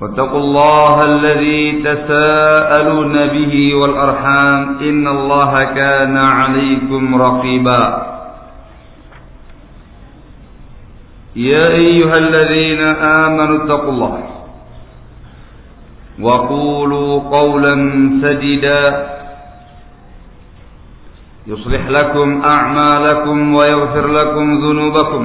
واتقوا الله الذي تساءلون به والأرحام إن الله كان عليكم رقيبا. يا أيها الذين آمنوا اتقوا الله وقولوا قولا سديدا. يصلح لكم أعمالكم ويغفر لكم ذنوبكم.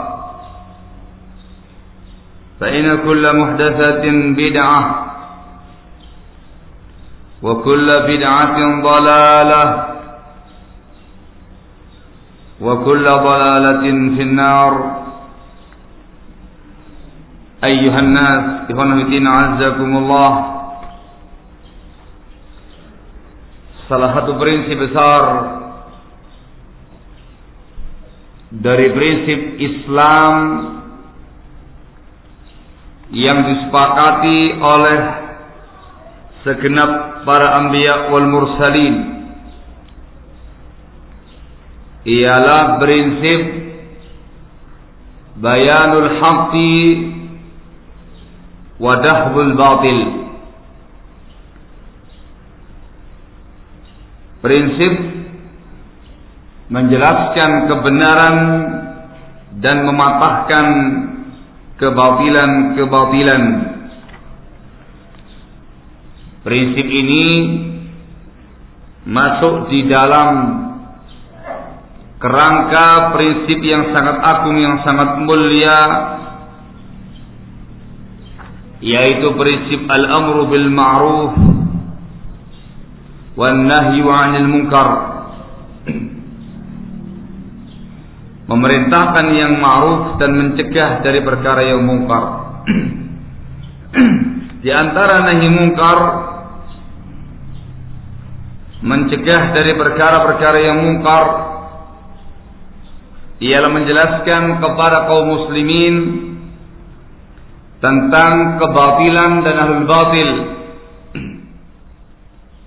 فإن كل محدثة بدعة وكل بدعة ضلالة وكل ضلالة في النار. أيها الناس إخوانا الدين عزكم الله Salah satu prinsip besar dari prinsip Islam yang disepakati oleh segenap para anbiya wal mursalin. Ialah prinsip bayanul haqqi wa dahbul batil. Prinsip menjelaskan kebenaran dan mematahkan kebatilan-kebatilan. Prinsip ini masuk di dalam kerangka prinsip yang sangat agung yang sangat mulia yaitu prinsip al-amru bil ma'ruf wan nahyu 'anil munkar memerintahkan yang ma'ruf dan mencegah dari perkara yang mungkar. Di antara nahi mungkar mencegah dari perkara-perkara yang mungkar ialah menjelaskan kepada kaum muslimin tentang kebatilan dan ahlul batil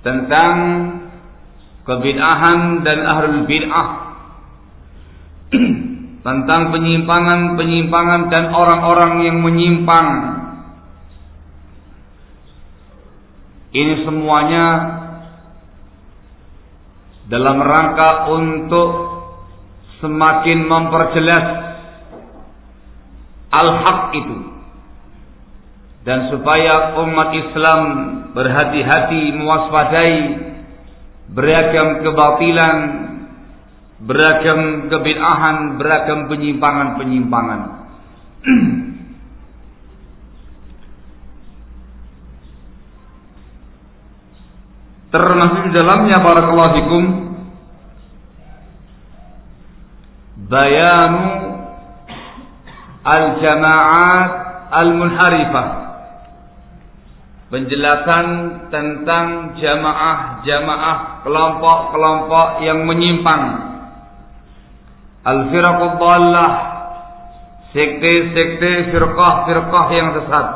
tentang kebid'ahan dan ahlul bid'ah tentang penyimpangan-penyimpangan dan orang-orang yang menyimpang. Ini semuanya dalam rangka untuk semakin memperjelas al-haq itu dan supaya umat Islam berhati-hati mewaspadai beragam kebatilan beragam kebid'ahan, beragam penyimpangan-penyimpangan. Termasuk di dalamnya barakallahu fikum bayanu al-jama'at al-munharifah penjelasan tentang jamaah-jamaah kelompok-kelompok yang menyimpang dhallah. Sekte-sekte firqah-firqah yang sesat.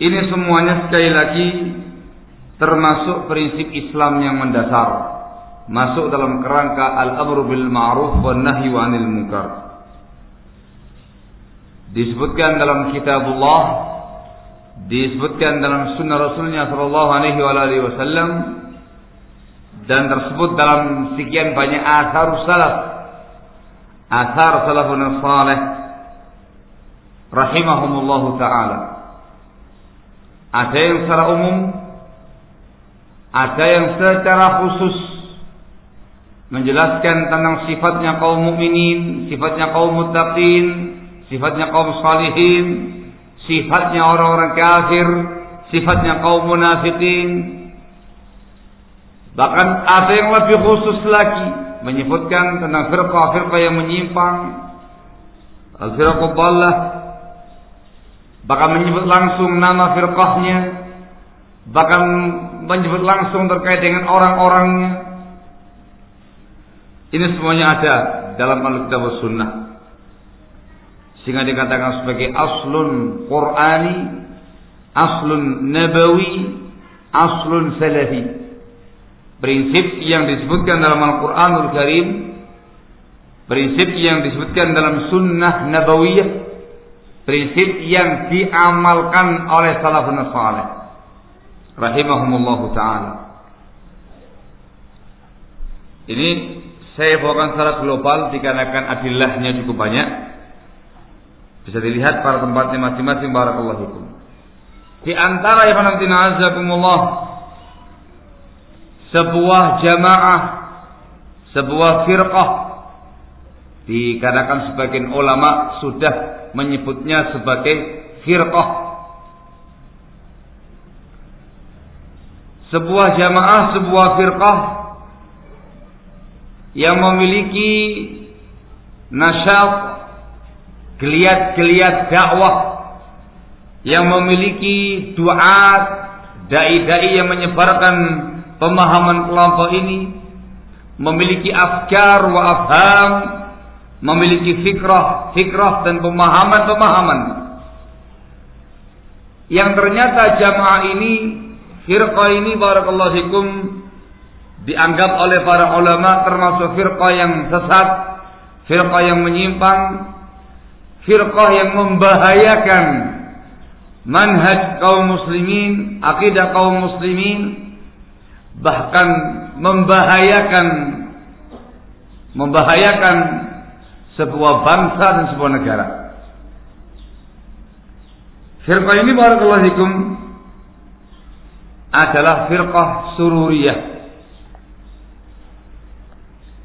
Ini semuanya sekali lagi termasuk prinsip Islam yang mendasar. Masuk dalam kerangka al-amru bil ma'ruf wa nahyi 'anil munkar. Disebutkan dalam kitabullah, disebutkan dalam sunnah Rasulnya sallallahu alaihi wasallam dan tersebut dalam sekian banyak asar salaf. Asar salafun salih rahimahumullahu taala. Ada yang secara umum, ada yang secara khusus menjelaskan tentang sifatnya kaum mukminin, sifatnya kaum muttaqin, sifatnya kaum salihin, sifatnya orang-orang kafir, sifatnya kaum munafikin. Bahkan ada yang lebih khusus lagi menyebutkan tentang firqah-firqah yang menyimpang, al-firqah. Bahkan menyebut langsung nama firqahnya, bahkan menyebut langsung terkait dengan orang-orangnya ini semuanya ada dalam Alkitab Sunnah. Sehingga dikatakan sebagai aslun Qur'ani, aslun nabawi, aslun salafi. Prinsip yang disebutkan dalam Al-Qur'anul Karim, prinsip yang disebutkan dalam sunnah nabawiyah, prinsip yang diamalkan oleh salafun salih rahimahumullahu taala. Ini saya bawakan secara global dikarenakan adilahnya cukup banyak. Bisa dilihat pada tempatnya masing-masing barakallahu. Di antara yang azakumullah sebuah jamaah, sebuah firqah dikatakan sebagian ulama sudah menyebutnya sebagai firqah. Sebuah jamaah, sebuah firqah yang memiliki nasyat geliat-geliat dakwah yang memiliki doa dai-dai yang menyebarkan pemahaman kelompok ini memiliki afkar wa afham memiliki fikrah fikrah dan pemahaman-pemahaman. Yang ternyata jamaah ini firqah ini barakallahu fikum dianggap oleh para ulama termasuk firqah yang sesat, firqah yang menyimpang, firqah yang membahayakan manhaj kaum muslimin, akidah kaum muslimin, bahkan membahayakan membahayakan sebuah bangsa dan sebuah negara. Firqah ini barakallahu adalah firqah sururiyah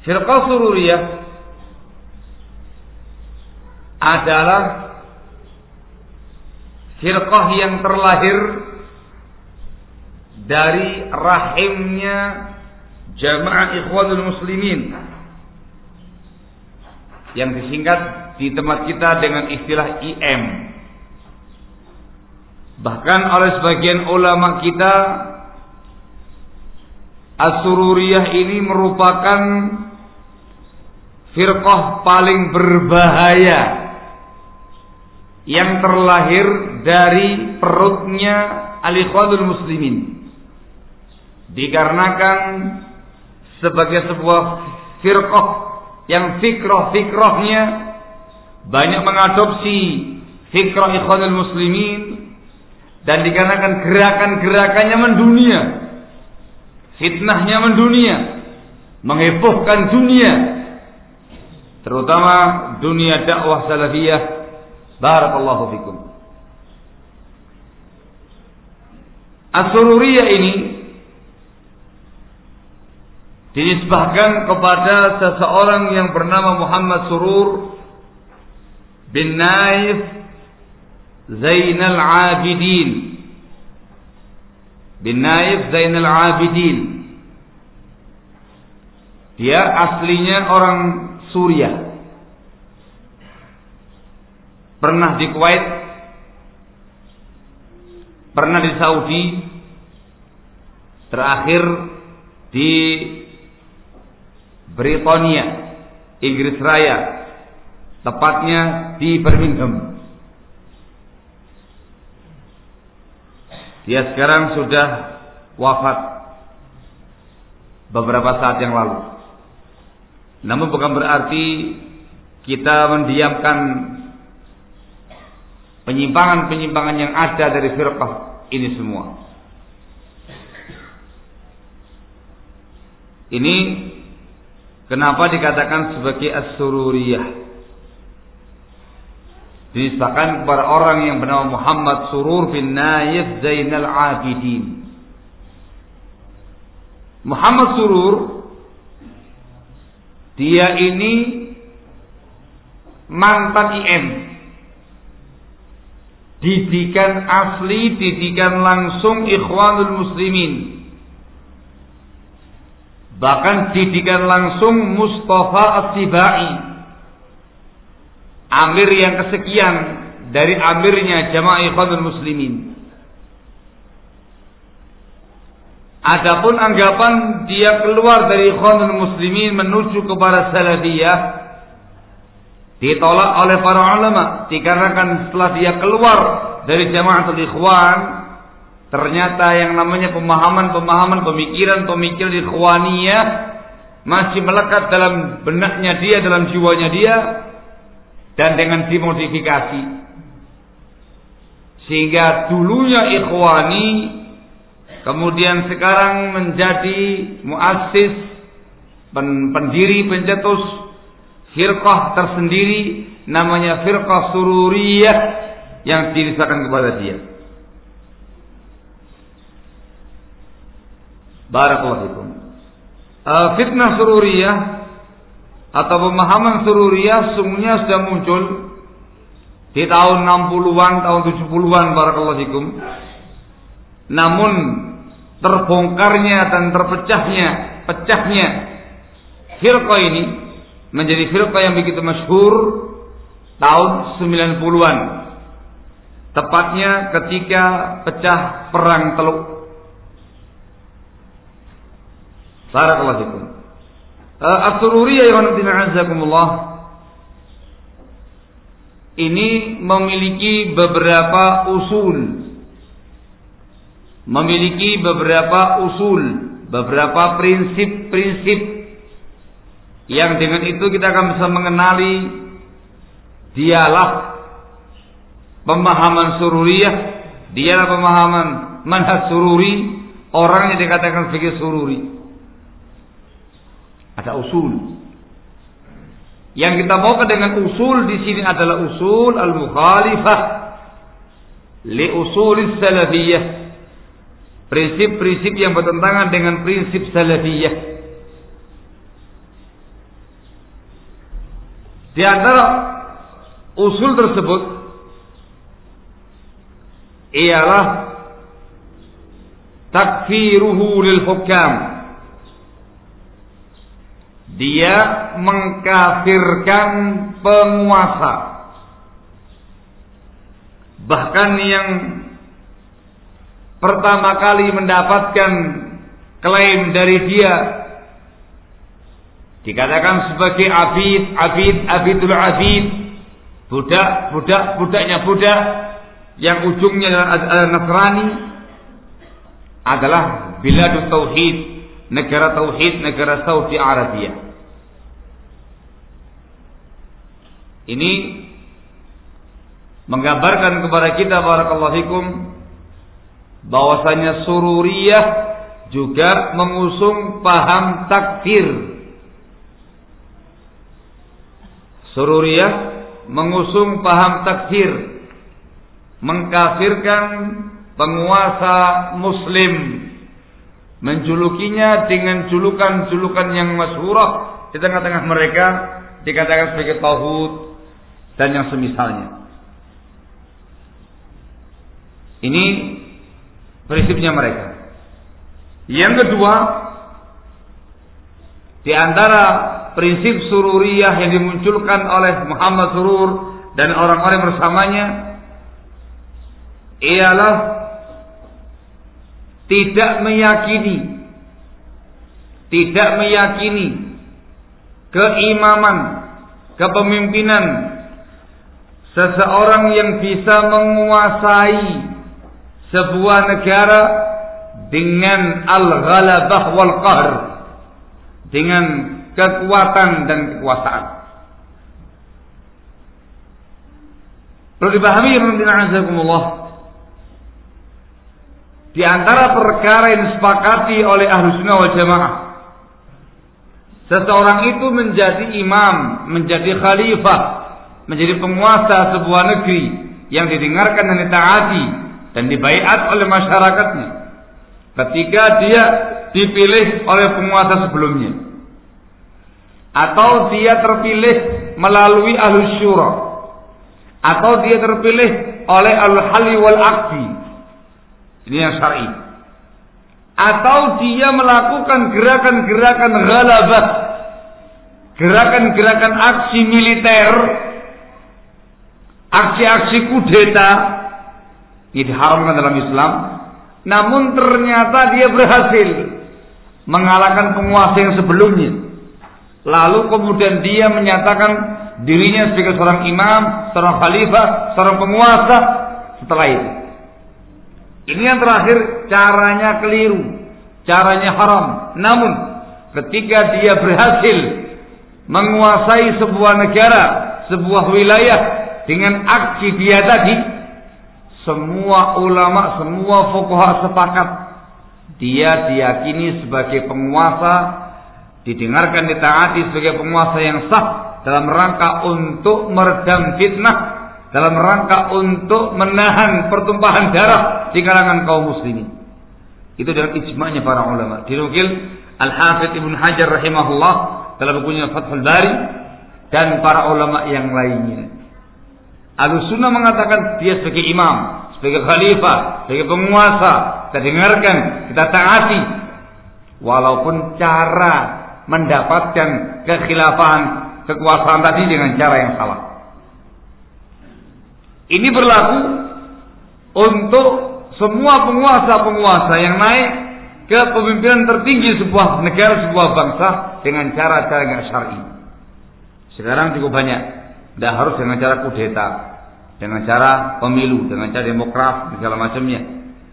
Firqah sururiyah adalah firqah yang terlahir dari rahimnya jamaah ikhwanul muslimin yang disingkat di tempat kita dengan istilah IM bahkan oleh sebagian ulama kita Asururiyah ini merupakan firqah paling berbahaya yang terlahir dari perutnya alikhwadul muslimin dikarenakan sebagai sebuah firqah yang fikrah-fikrahnya banyak mengadopsi fikrah ikhwanul muslimin dan dikarenakan gerakan-gerakannya mendunia fitnahnya mendunia menghebohkan dunia terutama dunia dakwah salafiyah. Barakallahu fikum. Asururiyah ini dinisbahkan kepada seseorang yang bernama Muhammad Surur bin Naif Zainal Abidin bin Naif Zainal Abidin. Dia aslinya orang Suriah. Pernah di Kuwait, pernah di Saudi, terakhir di Britania, Inggris Raya, tepatnya di Birmingham. Dia sekarang sudah wafat beberapa saat yang lalu. Namun bukan berarti kita mendiamkan penyimpangan-penyimpangan yang ada dari firqah ini semua. Ini kenapa dikatakan sebagai as-sururiyah? dinisbahkan kepada orang yang bernama Muhammad Surur bin Naif Zainal Abidin. Muhammad Surur dia ini mantan IM. Didikan asli, didikan langsung Ikhwanul Muslimin. Bahkan didikan langsung Mustafa As-Sibai amir yang kesekian dari amirnya jamaah ikhwanul muslimin. Adapun anggapan dia keluar dari ikhwanul muslimin menuju kepada salafiyah ditolak oleh para ulama dikarenakan setelah dia keluar dari jamaah ikhwan ternyata yang namanya pemahaman-pemahaman pemikiran-pemikiran ikhwaniyah masih melekat dalam benaknya dia dalam jiwanya dia dan dengan dimodifikasi. Sehingga dulunya ikhwani kemudian sekarang menjadi muassis pendiri pencetus firqah tersendiri namanya firqah sururiyah yang dirisakan kepada dia Barakallahu fikum. Uh, fitnah sururiyah atau pemahaman sururiyah sungguhnya sudah muncul di tahun 60-an, tahun 70-an barakallahu fikum. Namun terbongkarnya dan terpecahnya, pecahnya firqah ini menjadi firqah yang begitu masyhur tahun 90-an. Tepatnya ketika pecah perang Teluk. Barakallahu fikum. Uh, As-Sururiyah azakumullah. Ini memiliki beberapa usul. Memiliki beberapa usul beberapa prinsip-prinsip. Yang dengan itu kita akan bisa mengenali dialah pemahaman sururiyah dialah pemahaman manhaj sururi orang yang dikatakan sebagai sururi ada usul. Yang kita mau dengan usul di sini adalah usul al-mukhalifah li usul salafiyah. Prinsip-prinsip yang bertentangan dengan prinsip salafiyah. Di antara usul tersebut ialah takfiruhu lil hukam dia mengkafirkan penguasa. Bahkan yang pertama kali mendapatkan klaim dari dia dikatakan sebagai abid, abid, abidul abid, budak, budak, budaknya budak. Yang ujungnya adalah Nasrani adalah biladut tauhid negara tauhid, negara Saudi Arabia. Ini menggambarkan kepada kita barakallahu fikum bahwasanya sururiyah juga mengusung paham takfir. Sururiyah mengusung paham takfir, mengkafirkan penguasa muslim menjulukinya dengan julukan-julukan yang masyhurah di tengah-tengah mereka dikatakan sebagai tauhid dan yang semisalnya. Ini prinsipnya mereka. Yang kedua, di antara prinsip sururiyah yang dimunculkan oleh Muhammad Surur dan orang-orang bersamanya ialah tidak meyakini tidak meyakini keimaman kepemimpinan seseorang yang bisa menguasai sebuah negara dengan al-ghalabah wal qahr dengan kekuatan dan kekuasaan. Perlu dipahami Allah. Di antara perkara yang disepakati oleh ahlu sunnah wal jamaah. Seseorang itu menjadi imam, menjadi khalifah, menjadi penguasa sebuah negeri yang didengarkan dan ditaati dan dibaiat oleh masyarakatnya. Ketika dia dipilih oleh penguasa sebelumnya atau dia terpilih melalui ahlu syura atau dia terpilih oleh al hali wal akti ini yang syar'i. Atau dia melakukan gerakan-gerakan ghalabah gerakan-gerakan aksi militer. Aksi-aksi kudeta. Ini diharamkan dalam Islam. Namun ternyata dia berhasil mengalahkan penguasa yang sebelumnya. Lalu kemudian dia menyatakan dirinya sebagai seorang imam, seorang khalifah, seorang penguasa setelah itu. Ini yang terakhir caranya keliru, caranya haram. Namun ketika dia berhasil menguasai sebuah negara, sebuah wilayah dengan aksi dia tadi, semua ulama, semua fokoh sepakat dia diyakini sebagai penguasa didengarkan ditaati sebagai penguasa yang sah dalam rangka untuk meredam fitnah dalam rangka untuk menahan pertumpahan darah di kalangan kaum muslimin. Itu dalam ijma'nya para ulama. Dinukil Al-Hafidh Ibn Hajar rahimahullah dalam bukunya Fathul Bari dan para ulama yang lainnya. Al-Sunnah mengatakan dia sebagai imam sebagai khalifah sebagai penguasa. Kita dengarkan kita taati. Walaupun cara mendapatkan kekhilafahan kekuasaan tadi dengan cara yang salah. Ini berlaku untuk semua penguasa-penguasa yang naik ke pemimpinan tertinggi sebuah negara, sebuah bangsa dengan cara-cara yang syar'i. Sekarang cukup banyak. Tidak harus dengan cara kudeta, dengan cara pemilu, dengan cara demokrat, segala macamnya.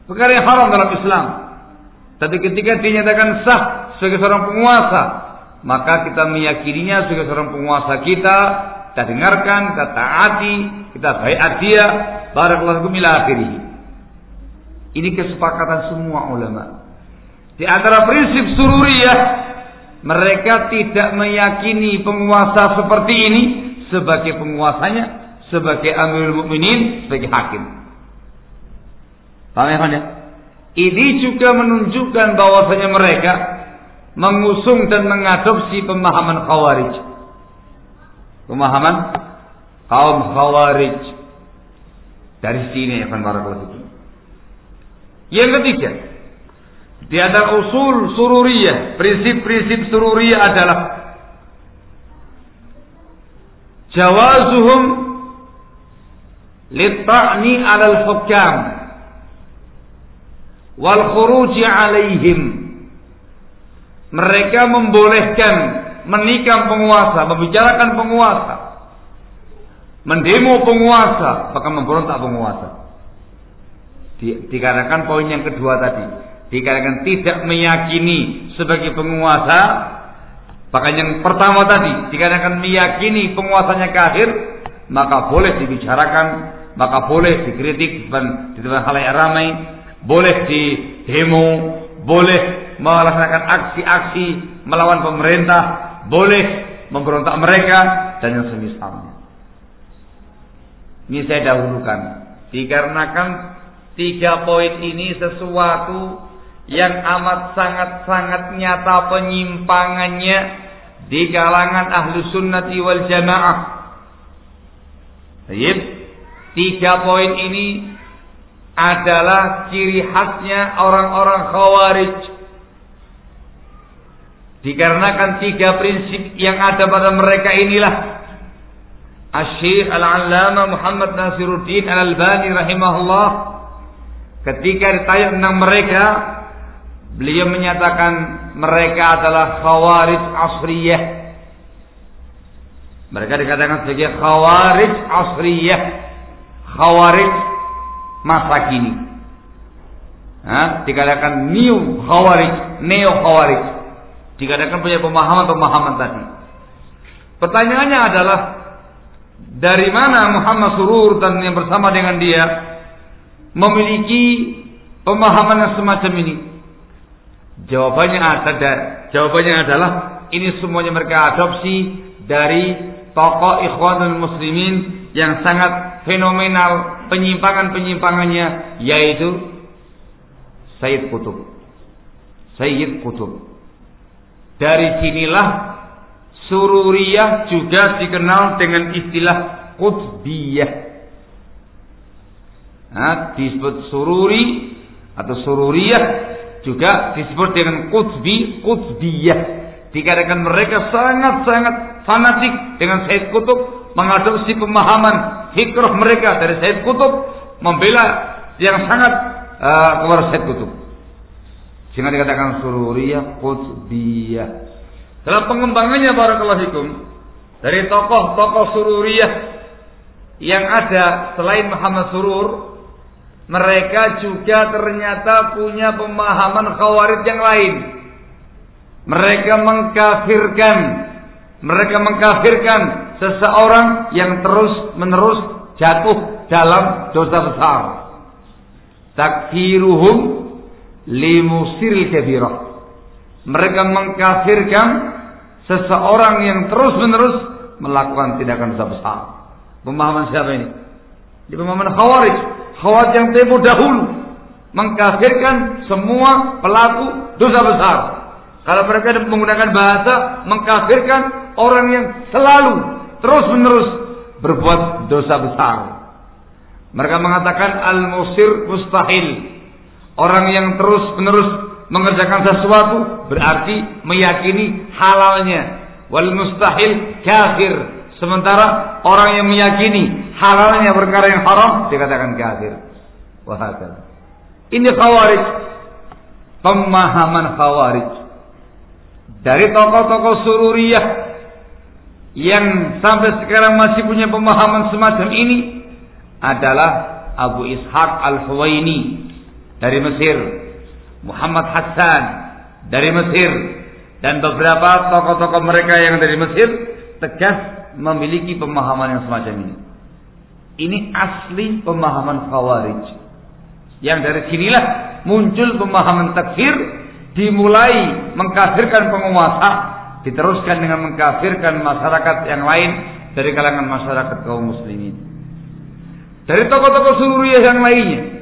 Perkara yang haram dalam Islam. Tapi ketika dinyatakan sah sebagai seorang penguasa, maka kita meyakininya sebagai seorang penguasa kita, kita dengarkan, kita taati, kita baiat dia, barakallahu. Ini kesepakatan semua ulama. Di antara prinsip sururiyah, mereka tidak meyakini penguasa seperti ini sebagai penguasanya, sebagai amirul mukminin, sebagai hakim. Paham ya? Ini juga menunjukkan bahwasanya mereka mengusung dan mengadopsi pemahaman khawarij. Pemahaman kaum khawarij. Dari sini akan barakallahu. Yang ketiga, di antara usul sururiyah, prinsip-prinsip sururiyah adalah jawazuhum lit'ani 'alal hukam wal khuruji 'alaihim mereka membolehkan menikam penguasa, membicarakan penguasa, mendemo penguasa, bahkan memberontak penguasa. Di, dikarenakan poin yang kedua tadi, dikarenakan tidak meyakini sebagai penguasa, bahkan yang pertama tadi, dikarenakan meyakini penguasanya kafir, maka boleh dibicarakan, maka boleh dikritik di depan halayak ramai, boleh di demo, boleh melaksanakan aksi-aksi melawan pemerintah, boleh memberontak mereka dan yang semisalnya. Ini saya dahulukan dikarenakan tiga poin ini sesuatu yang amat sangat-sangat nyata penyimpangannya di kalangan ahlu sunnati wal jamaah. Baik, tiga poin ini adalah ciri khasnya orang-orang khawarij Dikarenakan tiga prinsip yang ada pada mereka inilah. Asyik Al-Allama Muhammad Nasiruddin Al-Albani rahimahullah ketika ditanya tentang mereka beliau menyatakan mereka adalah khawarij asriyah. Mereka dikatakan sebagai khawarij asriyah khawarij masa kini. Ha? dikatakan new khawarij neo khawarij dikatakan punya pemahaman-pemahaman tadi pertanyaannya adalah dari mana Muhammad Surur dan yang bersama dengan dia memiliki pemahaman yang semacam ini? Jawabannya ada. Jawabannya adalah ini semuanya mereka adopsi dari tokoh ikhwanul muslimin yang sangat fenomenal penyimpangan-penyimpangannya yaitu Sayyid Qutub. Sayyid Qutub. Dari sinilah Sururiyah juga dikenal dengan istilah Qutbiyah. Nah, disebut sururi atau sururiyah juga disebut dengan Qutbi, Qutbiyah. Dikatakan mereka sangat-sangat fanatik dengan Said Kutub, mengadopsi pemahaman hikrah mereka dari Said Kutub, membela yang sangat uh, kepada Said Kutub. Sehingga dikatakan sururiyah, Qutbiyah. Dalam pengembangannya barakallahu fikum dari tokoh-tokoh sururiyah yang ada selain Muhammad Surur, mereka juga ternyata punya pemahaman khawarij yang lain. Mereka mengkafirkan, mereka mengkafirkan seseorang yang terus-menerus jatuh dalam dosa besar. Takfiruhum limusiril kabirah mereka mengkafirkan seseorang yang terus-menerus melakukan tindakan dosa besar. Pemahaman siapa ini? Di pemahaman Khawarij. Khawarij yang tempo dahulu mengkafirkan semua pelaku dosa besar. Kalau mereka menggunakan bahasa mengkafirkan orang yang selalu terus-menerus berbuat dosa besar. Mereka mengatakan al-musir mustahil. Orang yang terus-menerus mengerjakan sesuatu berarti meyakini halalnya. Wal mustahil kafir. Sementara orang yang meyakini halalnya perkara yang haram dikatakan kafir. Wahakala. Ini khawarij. Pemahaman khawarij. Dari tokoh-tokoh sururiyah yang sampai sekarang masih punya pemahaman semacam ini adalah Abu Ishaq Al-Huwaini dari Mesir Muhammad Hassan dari Mesir dan beberapa tokoh-tokoh mereka yang dari Mesir tegas memiliki pemahaman yang semacam ini. Ini asli pemahaman Khawarij. Yang dari sinilah muncul pemahaman takfir dimulai mengkafirkan penguasa diteruskan dengan mengkafirkan masyarakat yang lain dari kalangan masyarakat kaum muslimin. Dari tokoh-tokoh Suriah yang lainnya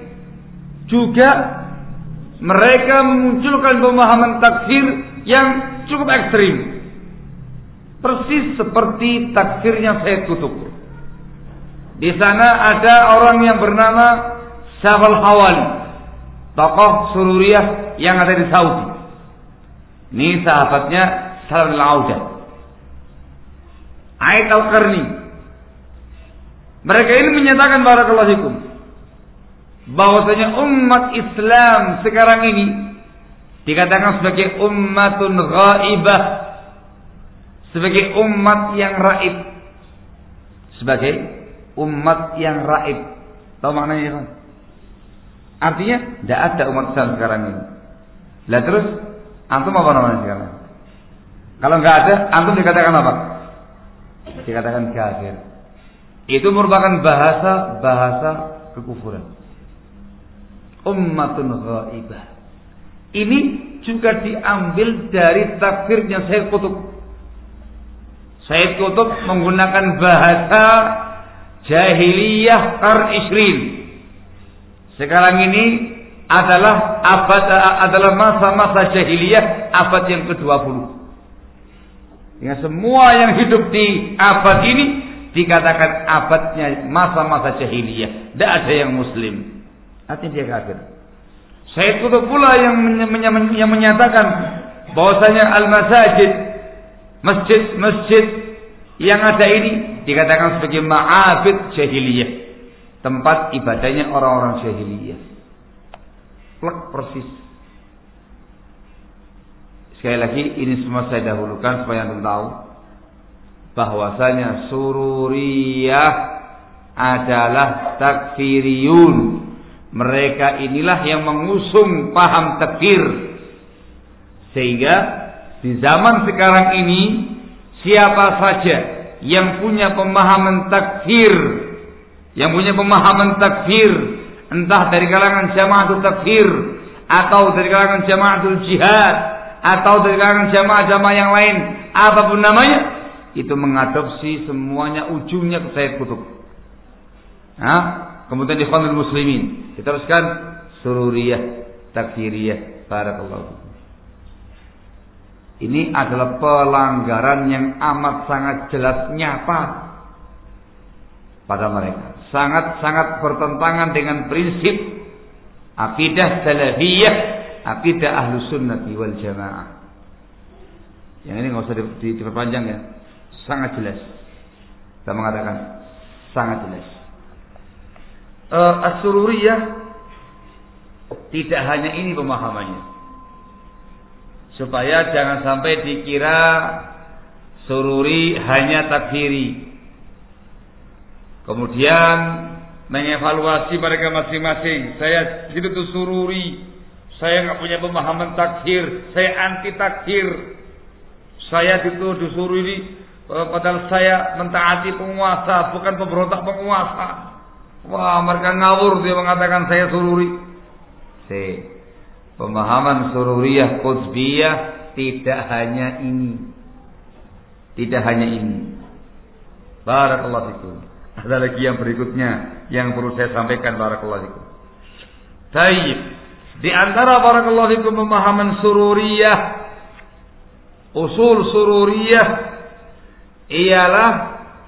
juga mereka memunculkan pemahaman takfir yang cukup ekstrim. Persis seperti takfirnya Said Kutub. Di sana ada orang yang bernama Syafal Hawali. Tokoh Sururiyah yang ada di Saudi. Ini sahabatnya Salam al-Audah. Ait al-Qarni. Mereka ini menyatakan barakallahu fikum bahwasanya umat Islam sekarang ini dikatakan sebagai ummatun ghaibah sebagai umat yang raib. Sebagai umat yang raib. Tahu maknanya artinya tidak ada umat Islam sekarang ini. Lah terus antum apa namanya sekarang? Kalau nggak ada antum dikatakan apa? Dikatakan kafir. Itu merupakan bahasa bahasa kekufuran ummatun ghaibah. Ini juga diambil dari takfirnya Sayyid Qutub. Sayyid Qutub menggunakan bahasa jahiliyah kar isrin. Sekarang ini adalah abad adalah masa-masa jahiliyah abad yang ke-20. Ya, semua yang hidup di abad ini dikatakan abadnya masa-masa jahiliyah. Tidak ada yang muslim. Artinya dia kafir. Said Kutub pula yang, yang menyatakan bahwasanya al-masajid masjid-masjid yang ada ini dikatakan sebagai ma'abid jahiliyah. Tempat ibadahnya orang-orang jahiliyah. Plek persis. Sekali lagi ini semua saya dahulukan supaya anda tahu bahwasanya sururiyah adalah takfiriyun mereka inilah yang mengusung paham takfir. Sehingga di zaman sekarang ini siapa saja yang punya pemahaman takfir, yang punya pemahaman takfir, entah dari kalangan jamaatul takfir atau dari kalangan jamaatul jihad atau dari kalangan jamaah-jamaah yang lain, apa pun namanya, itu mengadopsi semuanya ujungnya ke Sayyid Kutub. Nah, kemudian ikhwanul muslimin. Diteruskan sururiyah, takfiriyah. Barakallahu Ini adalah pelanggaran yang amat sangat jelas nyata pada mereka. Sangat-sangat bertentangan dengan prinsip akidah salafiyah, akidah ahlu sunnati wal jamaah. Yang ini nggak usah diperpanjang ya. Sangat jelas. Kita mengatakan sangat jelas uh, As-Sururiyah tidak hanya ini pemahamannya. Supaya jangan sampai dikira sururi hanya takfiri. Kemudian mengevaluasi mereka masing-masing. Saya itu tuh sururi. Saya nggak punya pemahaman takfir. Saya anti takfir. Saya dituduh sururi. Eh, padahal saya mentaati penguasa, bukan pemberontak penguasa. Wah, mereka ngawur dia mengatakan saya sururi. C. Pemahaman sururiyah qutbiyah tidak hanya ini. Tidak hanya ini. Barakallahu fikum. Ada lagi yang berikutnya yang perlu saya sampaikan barakallahu fikum. Tayyib. Di antara barakallahu fikum pemahaman sururiyah usul sururiyah ialah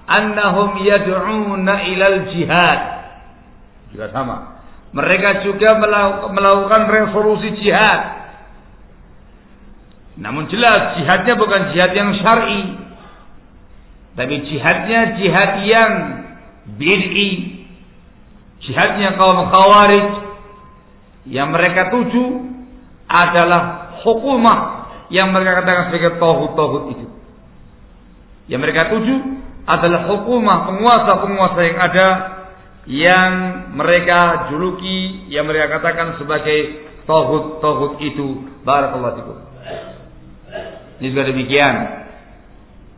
annahum yad'una ilal jihad juga sama. Mereka juga melakukan resolusi jihad. Namun jelas jihadnya bukan jihad yang syar'i. Tapi jihadnya jihad yang bid'i. Jihadnya kaum khawarij. Yang mereka tuju adalah hukumah yang mereka katakan sebagai tauhid-tauhid itu. Yang mereka tuju adalah hukumah penguasa-penguasa yang ada yang mereka juluki, yang mereka katakan sebagai tohut-tohut itu. Barakallahu fikum. Ini juga demikian.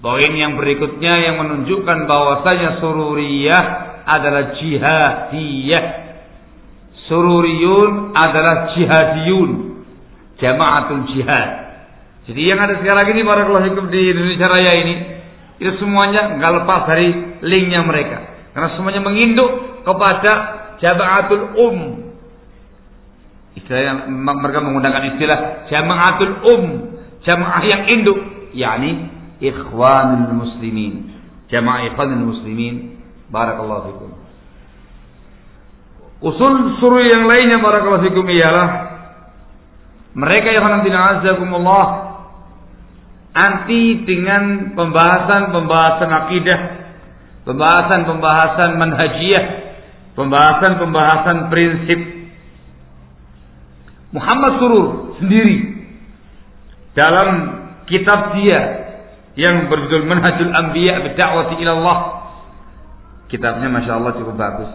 Poin yang berikutnya yang menunjukkan bahwasanya sururiyah adalah jihadiyah. Sururiyun adalah jihadiyun. Jamaatul jihad. Jadi yang ada sekarang ini barakallahu fikum di Indonesia Raya ini itu semuanya nggak lepas dari linknya mereka. Karena semuanya menginduk kepada jamaatul um. Istilah yang mereka menggunakan istilah jamaatul um, jamaah yang induk, yakni ikhwanul muslimin. Jamaah ikhwanul muslimin. Barakallahu fikum. Usul suruh yang lainnya barakallahu fikum ialah mereka yang nanti azakumullah anti dengan pembahasan-pembahasan akidah, pembahasan-pembahasan manhajiyah pembahasan-pembahasan prinsip Muhammad Surur sendiri dalam kitab dia yang berjudul Manhajul Anbiya Bid'awati ila Allah. Kitabnya Masya Allah cukup bagus.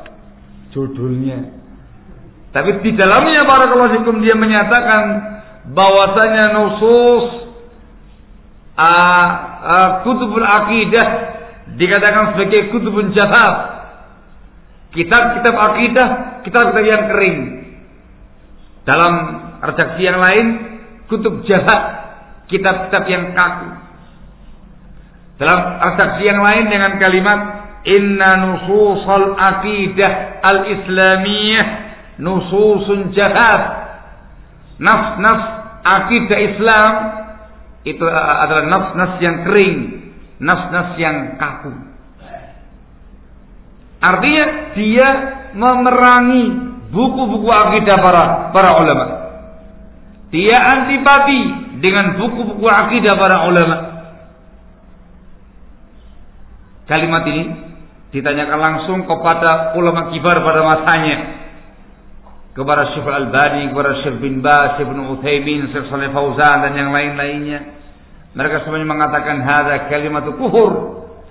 Judulnya. Tapi di dalamnya para fikum dia menyatakan bahwasanya nusus uh, uh, kutubul akidah dikatakan sebagai kutubun jahab Kitab-kitab akidah, kitab-kitab yang kering. Dalam redaksi yang lain, kutub jahat, kitab-kitab yang kaku. Dalam redaksi yang lain dengan kalimat Inna nususal akidah al-islamiyah nususun jahat. Nafs-nafs akidah Islam itu adalah nafs-nafs yang kering, nafs-nafs yang kaku. Artinya dia memerangi buku-buku akidah para para ulama. Dia antipati dengan buku-buku akidah para ulama. Kalimat ini ditanyakan langsung kepada ulama kibar pada masanya. Kepada Syekh Al-Albani, kepada Syekh bin Baz, Syekh Utsaimin, Syekh Saleh Fauzan dan yang lain-lainnya. Mereka semuanya mengatakan hadza kalimatu kufur.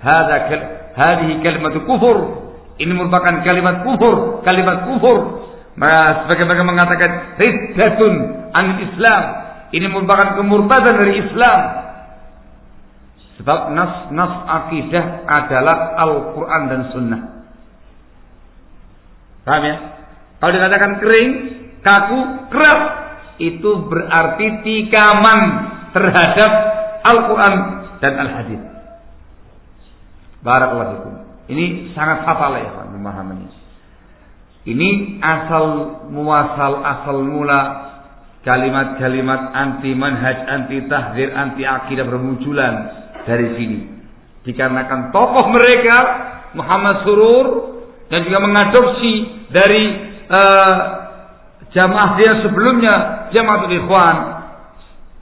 Hadza kal hadhihi kalimatu kufur. Ini merupakan kalimat kufur, kalimat kufur. Maka sebagai mereka mengatakan riddatun an Islam. Ini merupakan kemurtadan dari Islam. Sebab nas-nas akidah adalah Al-Quran dan Sunnah. Paham ya? Kalau dikatakan kering, kaku, keras, itu berarti tikaman terhadap Al-Quran dan Al-Hadis. Barakallahu Ini sangat fatal ya Pak memahaminya. Ini asal muasal asal mula kalimat-kalimat anti manhaj, anti tahdir, anti akidah bermunculan dari sini. Dikarenakan tokoh mereka Muhammad Surur dan juga mengadopsi dari uh, jamaah dia sebelumnya jamaah ikhwan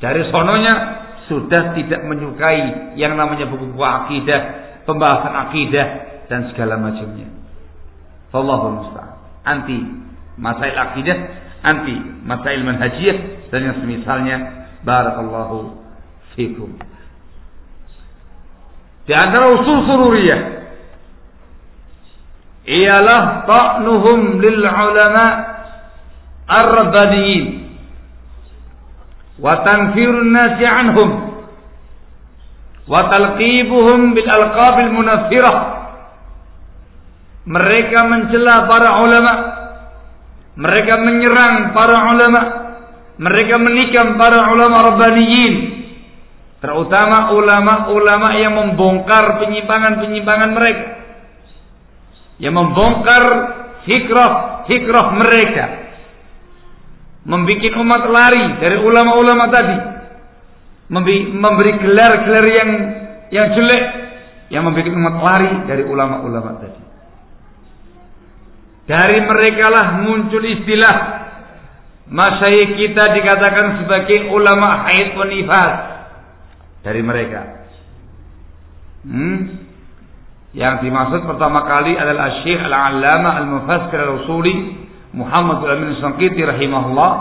dari sononya sudah tidak menyukai yang namanya buku-buku akidah, pembahasan akidah dan segala macamnya. Wallahu musta'an. Anti masail akidah, anti masail manhajiyah dan yang semisalnya. Barakallahu fikum. Di antara usul sururiyah ialah ta'nuhum lil ulama ar-rabbaniyin wa tanfirun nasi anhum. Wa talqibuhum bil alqabil mereka mencela para ulama. Mereka menyerang para ulama. Mereka menikam para ulama rabbaniyin. Terutama ulama-ulama yang membongkar penyimpangan-penyimpangan mereka. Yang membongkar hikrah-hikrah mereka. Membikin umat lari dari ulama-ulama tadi. Memberi gelar-gelar yang yang jelek. Yang membuat umat lari dari ulama-ulama tadi. Dari mereka lah muncul istilah Masyayikh kita dikatakan sebagai ulama haid nifas dari mereka. Hmm? Yang dimaksud pertama kali adalah Syekh Al-Allama Al-Mufassir Al-Usuli Muhammad Al-Amin Sangkiti rahimahullah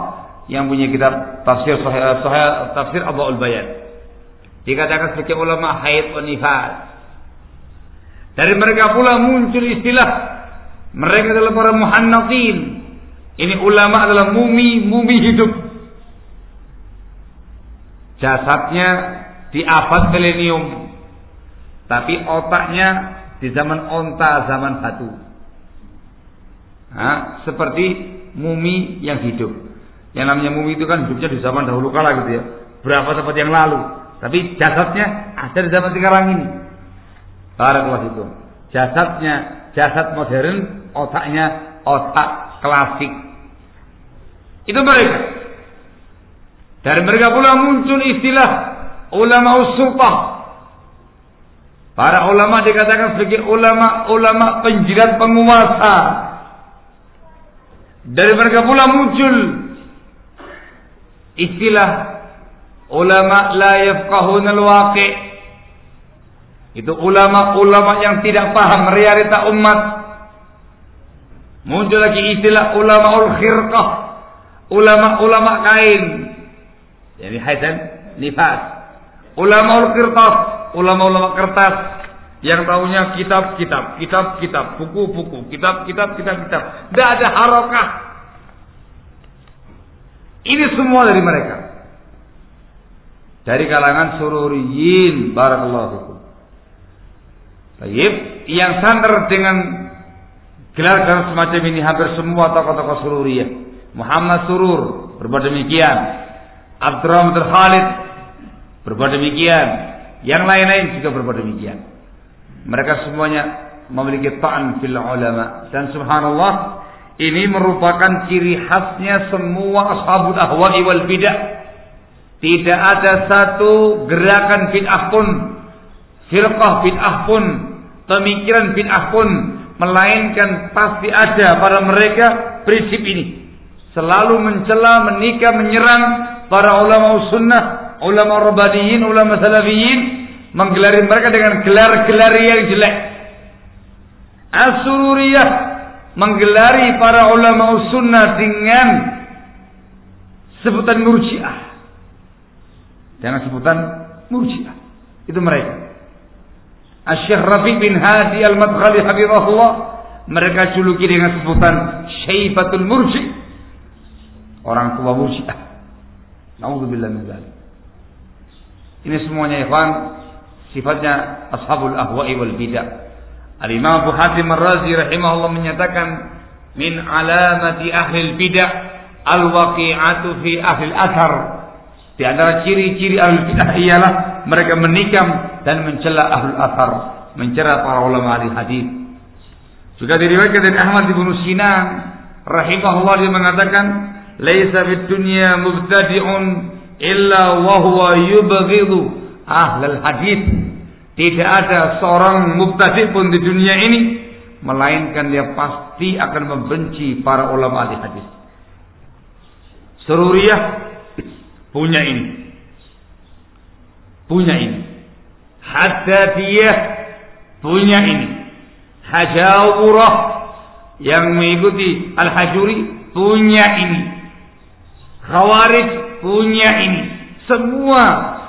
yang punya kitab tafsir sahih, sahih tafsir Adwaul Bayan. Dikatakan sebagai ulama haid wa nifas. Dari mereka pula muncul istilah mereka adalah para muhannatin. Ini ulama adalah mumi, mumi hidup. Jasadnya di abad milenium. Tapi otaknya di zaman onta, zaman batu. Nah, seperti mumi yang hidup. Yang namanya mumi itu kan hidupnya di zaman dahulu kala gitu ya. Berapa seperti yang lalu. Tapi jasadnya ada di zaman sekarang ini. Barakallahu itu. Jasadnya jasad modern, otaknya otak klasik. Itu mereka. Dari mereka pula muncul istilah ulama usultah. Para ulama dikatakan sebagai ulama-ulama penjilat penguasa. Dari mereka pula muncul istilah ulama la yafqahun al-waqi. Itu ulama-ulama yang tidak paham realita umat. Muncul lagi istilah ulama ul-khirqah. Ulama-ulama kain. Jadi haitan nifas. Ulama kertas, ulama-ulama kertas yang tahunya kitab-kitab, kitab-kitab, buku-buku, kitab-kitab, kitab-kitab. Tidak ada harokah. Ini semua dari mereka. Dari kalangan sururiyin. Barakallahu fikum. Yang santer dengan gelar-gelar semacam ini hampir semua tokoh-tokoh sururiyah. Muhammad Surur berbuat demikian. Abdurrahman Khalid berbuat demikian. Yang lain-lain juga berbuat demikian. Mereka semuanya memiliki ta'an fil ulama. Dan subhanallah, ini merupakan ciri khasnya semua ashabul ahwa'i wal bid'ah. Tidak ada satu gerakan bid'ah pun, firqah bid'ah pun, pemikiran bid'ah pun, melainkan pasti ada pada mereka prinsip ini. Selalu mencela, menikah, menyerang para ulama sunnah ulama rabbaniyin, ulama salafiyin menggelari mereka dengan gelar-gelar yang jelek. Asururiyah menggelari para ulama sunnah dengan sebutan murjiah. Dengan sebutan murjiah. Itu mereka. Asyikh Rafi bin Hadi al-Madkhali habibullah mereka juluki dengan sebutan Syaifatul Murji. Orang tua murjiah. Nauzubillah min. Ini semuanya ikhwan sifatnya ashabul ahwa'i wal bidah. Al-Imam Abu Hatim Ar-Razi rahimahullah menyatakan min alamati ahli bidah al-waqi'atu fi ahli al-athar. Di antara ciri-ciri ahli bidah ialah mereka menikam dan mencela ahli athar, mencela para ulama ahli hadis. Juga diriwayatkan dari Ahmad bin Sinan rahimahullah dia mengatakan, "Laisa fid dunya mubtadi'un illa wahwa yubghidu ahlal hadis. Tidak ada seorang mubtadi pun di dunia ini melainkan dia pasti akan membenci para ulama ahli hadis. Sururiyah punya ini. Punya ini. Haddadiyah punya ini. Hajawurah yang mengikuti Al-Hajuri punya ini. Khawarij punya ini. Semua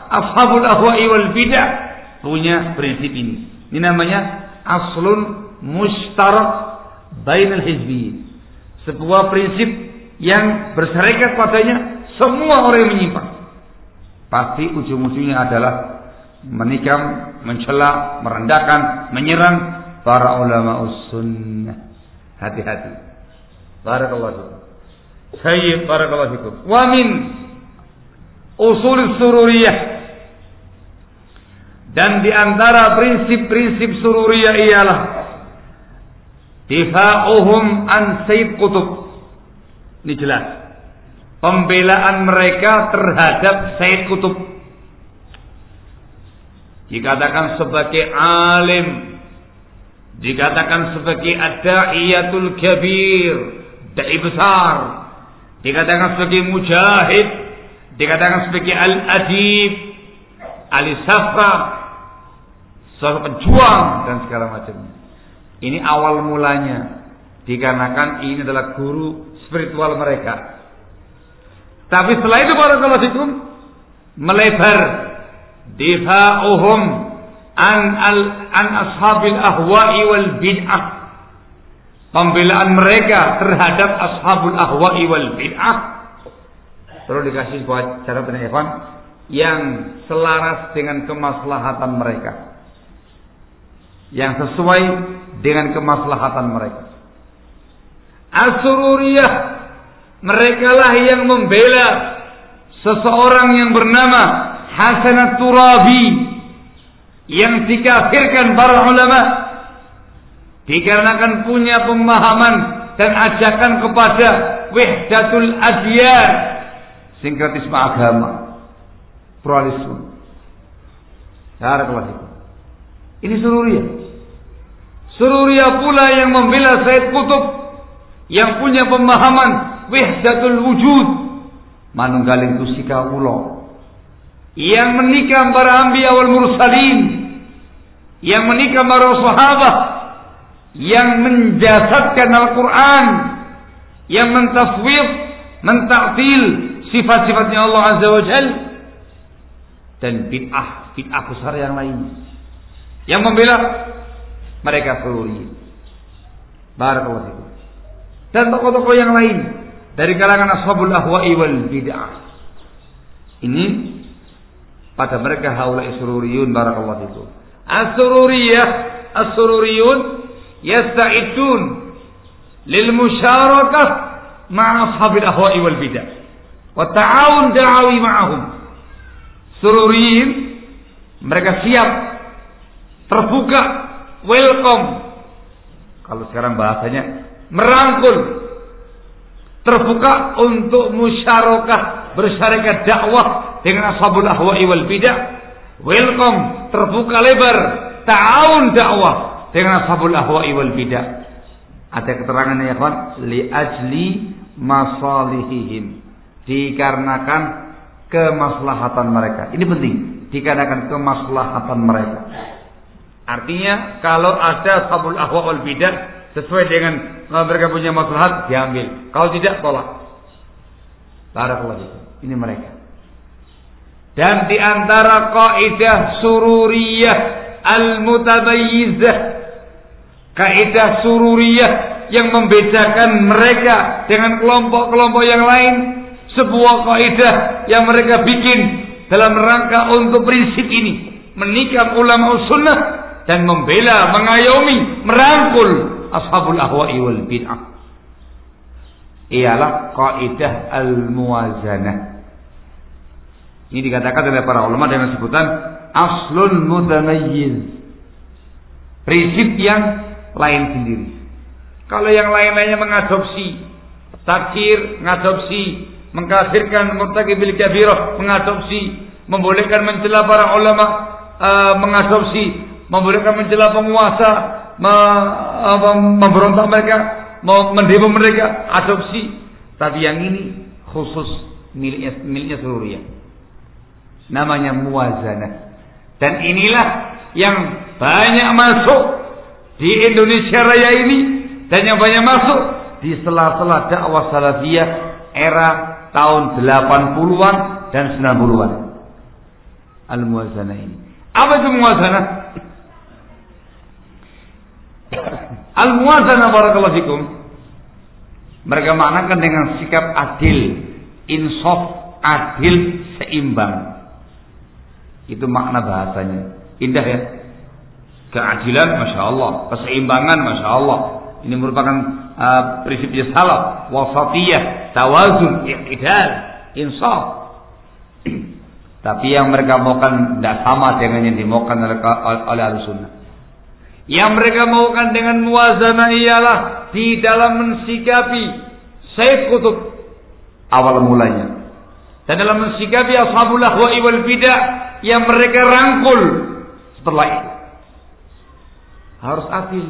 ashabul ahwa'i wal bidah punya prinsip ini. Ini namanya aslun mustarak bainal hizbi. Sebuah prinsip yang berserikat padanya semua orang yang menyimpang. Pasti ujung-ujungnya adalah menikam, mencela, merendahkan, menyerang para ulama sunnah. Hati-hati. Barakallahu fikum. Sayyid barakallahu fikum. Wa min usul sururiyah dan di antara prinsip-prinsip sururiyah ialah difa'uhum an Sayyid Qutub. Ini jelas. Pembelaan mereka terhadap Sayyid Qutub. Dikatakan sebagai alim. Dikatakan sebagai ad-da'iyatul kabir. Da'i besar. Dikatakan sebagai mujahid dikatakan sebagai al-adib, al-safra, seorang pejuang dan segala macam. Ini awal mulanya dikarenakan ini adalah guru spiritual mereka. Tapi setelah itu para fikum melebar difa'uhum an al an ashabil ahwa'i wal bid'ah pembelaan mereka terhadap ashabul ahwa'i wal bid'ah perlu dikasih buat cara penelpon yang selaras dengan kemaslahatan mereka. Yang sesuai dengan kemaslahatan mereka. Asururiyah mereka lah yang membela seseorang yang bernama Hasanat Turabi yang dikafirkan para ulama dikarenakan punya pemahaman dan ajakan kepada wahdatul adiyat sinkretisme agama, pluralisme. Ini Sururiyah. Sururiyah pula yang membela Said Kutub yang punya pemahaman wahdatul wujud. Manunggaling tusika ulo yang menikah para ambiya wal mursalin yang menikah para sahabat yang menjasadkan Al-Quran yang mentaswif mentaktil sifat-sifatnya Allah Azza wa Jal dan bid'ah bid'ah besar yang lain. Yang membela mereka peluri barakallahu dan tokoh-tokoh yang lain dari kalangan ashabul ahwa'i wal bid'ah. Ini pada mereka haula sururiyun barakallahu fikum. As-sururiyah as-sururiyun yasta'idun lil musyarakah ma'a ashabil ahwa'i wal bid'ah. Wa ta'awun da'awi ma'ahum. Sururiyin mereka siap terbuka welcome. Kalau sekarang bahasanya merangkul. Terbuka untuk musyarakah bersyarikat dakwah dengan ashabul ahwa'i wal bidah. Welcome. Terbuka lebar. Ta'awun dakwah dengan ashabul ahwa'i wal bidah. Ada keterangan ya kawan li ajli masalihihim dikarenakan kemaslahatan mereka. Ini penting, dikarenakan kemaslahatan mereka. Artinya kalau ada sabul ahwa wal bidah sesuai dengan mereka punya maslahat diambil. Kalau tidak tolak. Barakallahu Ini mereka. Dan di antara kaidah sururiyah al-mutabayyizah kaidah sururiyah yang membedakan mereka dengan kelompok-kelompok yang lain sebuah kaidah yang mereka bikin dalam rangka untuk prinsip ini menikam ulama sunnah dan membela, mengayomi, merangkul ashabul ahwa'i wal bid'ah. Ialah kaidah al-muwazanah. Ini dikatakan oleh para ulama dengan sebutan aslun mutamayyiz. Prinsip yang lain sendiri. Kalau yang lain-lainnya mengadopsi takdir, mengadopsi mengkafirkan bil kabirah, mengadopsi, membolehkan mencela para ulama, uh, mengadopsi membolehkan mencela penguasa, memberontak mereka, mendemo mereka, adopsi. Tapi yang ini khusus miliknya, miliknya seluruh ya. Namanya muazanah. Dan inilah yang banyak masuk di Indonesia Raya ini dan yang banyak masuk di sela-sela dakwah salafiyah era tahun 80-an dan 90-an. Al-muazanah ini. Apa itu muazanah? Al-muwazanah barakallahu fikum. Mereka maknakan dengan sikap adil, insaf, adil, seimbang. Itu makna bahasanya. Indah ya. Keadilan, masya Allah. Keseimbangan, masya Allah. Ini merupakan uh, prinsipnya salaf, wasatiyah, tawazun, iktidal, insaf. Tapi yang mereka maukan tidak sama dengan yang dimaukan oleh, oleh al-sunnah. Yang mereka maukan dengan muazana ialah di dalam mensikapi Kutub awal mulanya. Dan dalam mensikapi ashabul ahwa'i wal bidah yang mereka rangkul setelah itu. Harus adil.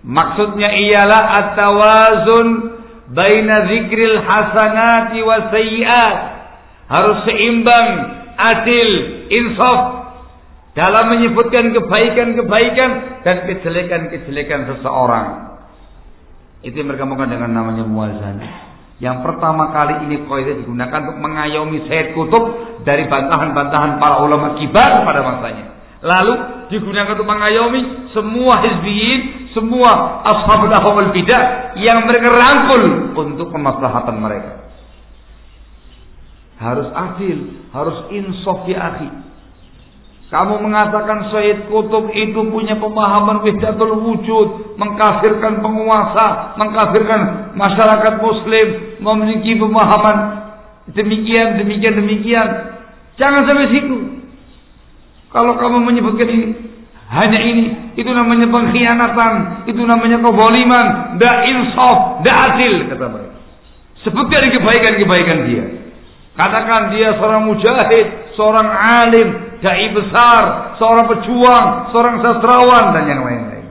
Maksudnya ialah at-tawazun baina zikril hasanati wa sayyiat. Harus seimbang, adil, insaf dalam menyebutkan kebaikan-kebaikan dan kejelekan-kejelekan seseorang. Itu yang mereka maukan dengan namanya muazanah. Yang pertama kali ini kaidah digunakan untuk mengayomi Sayyid Kutub dari bantahan-bantahan para ulama kibar pada masanya. Lalu digunakan untuk mengayomi semua hizbiyin, semua ashabul ahwal bidah yang mereka rangkul untuk kemaslahatan mereka. Harus adil, harus insaf ya akhi. Kamu mengatakan Said Kutub itu punya pemahaman wahdatul wujud, mengkafirkan penguasa, mengkafirkan masyarakat muslim, memiliki pemahaman demikian, demikian, demikian. Jangan sampai situ. Kalau kamu menyebutkan ini, hanya ini, itu namanya pengkhianatan, itu namanya keboliman, tidak insaf, tidak adil, kata mereka. Sebutkan kebaikan-kebaikan dia. Katakan dia seorang mujahid, seorang alim, dai besar, seorang pejuang, seorang sastrawan dan yang lain-lain.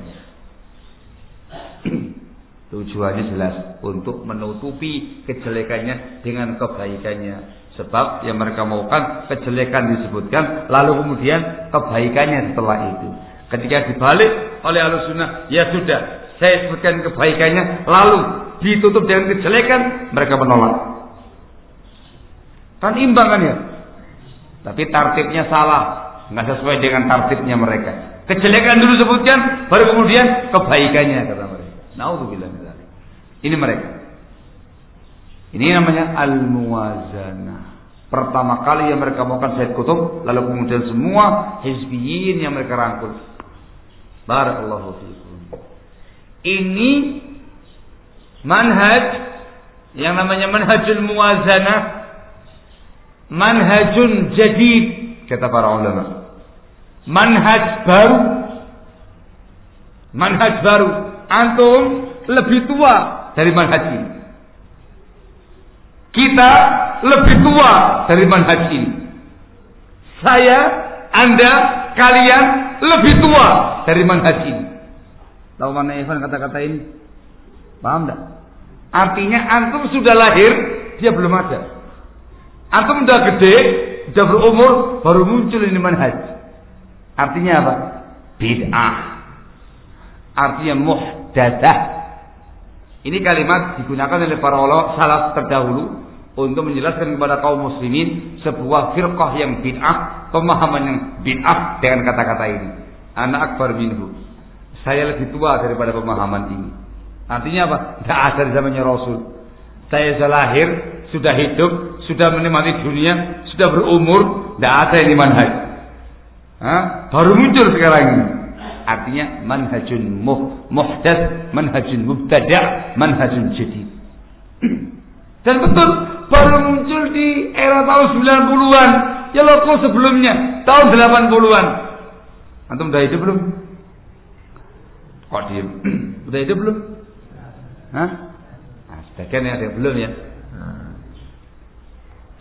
Tujuannya jelas untuk menutupi kejelekannya dengan kebaikannya. Sebab yang mereka maukan kejelekan disebutkan, lalu kemudian kebaikannya setelah itu. Ketika dibalik oleh sunnah, ya sudah, saya sebutkan kebaikannya, lalu ditutup dengan kejelekan, mereka menolak. Kan kan ya? Tapi tartibnya salah, nggak sesuai dengan tartibnya mereka. Kejelekan dulu sebutkan, baru kemudian kebaikannya kata mereka. Nauzubillah Ini mereka. Ini namanya al-muwazanah. Pertama kali yang mereka maukan Said Kutub, lalu kemudian semua hizbiyin yang mereka rangkul. Barakallahu fiikum. Ini manhaj yang namanya manhajul muwazanah manhajun jadid kata para ulama. Manhaj baru. Manhaj baru. Antum lebih tua dari manhaj ini. Kita lebih tua dari manhaj ini. Saya, Anda, kalian lebih tua dari manhaj ini. Tahu mana Evan kata-kata ini? Paham tidak? Artinya antum sudah lahir, dia belum ada. Antum udah gede, udah berumur, baru muncul ini manhaj. Artinya apa? Bid'ah. Artinya muhdadah. Ini kalimat digunakan oleh para ulama salaf terdahulu untuk menjelaskan kepada kaum muslimin sebuah firqah yang bid'ah, pemahaman yang bid'ah dengan kata-kata ini. Anak akbar minhu. Saya lebih tua daripada pemahaman ini. Artinya apa? Tidak ada di zamannya Rasul. Saya sudah lahir, sudah hidup, sudah menikmati dunia, sudah berumur, tidak ada ini manhaj. Hah? Baru muncul sekarang ini. Artinya manhajun muh, muhdas, manhajun mubtada, manhajun jadid. Dan betul, baru muncul di era tahun 90-an. Ya loko sebelumnya, tahun 80-an. Antum udah hidup belum? Kok diem? udah hidup belum? Hah? Nah, sebagian ya ada yang belum ya.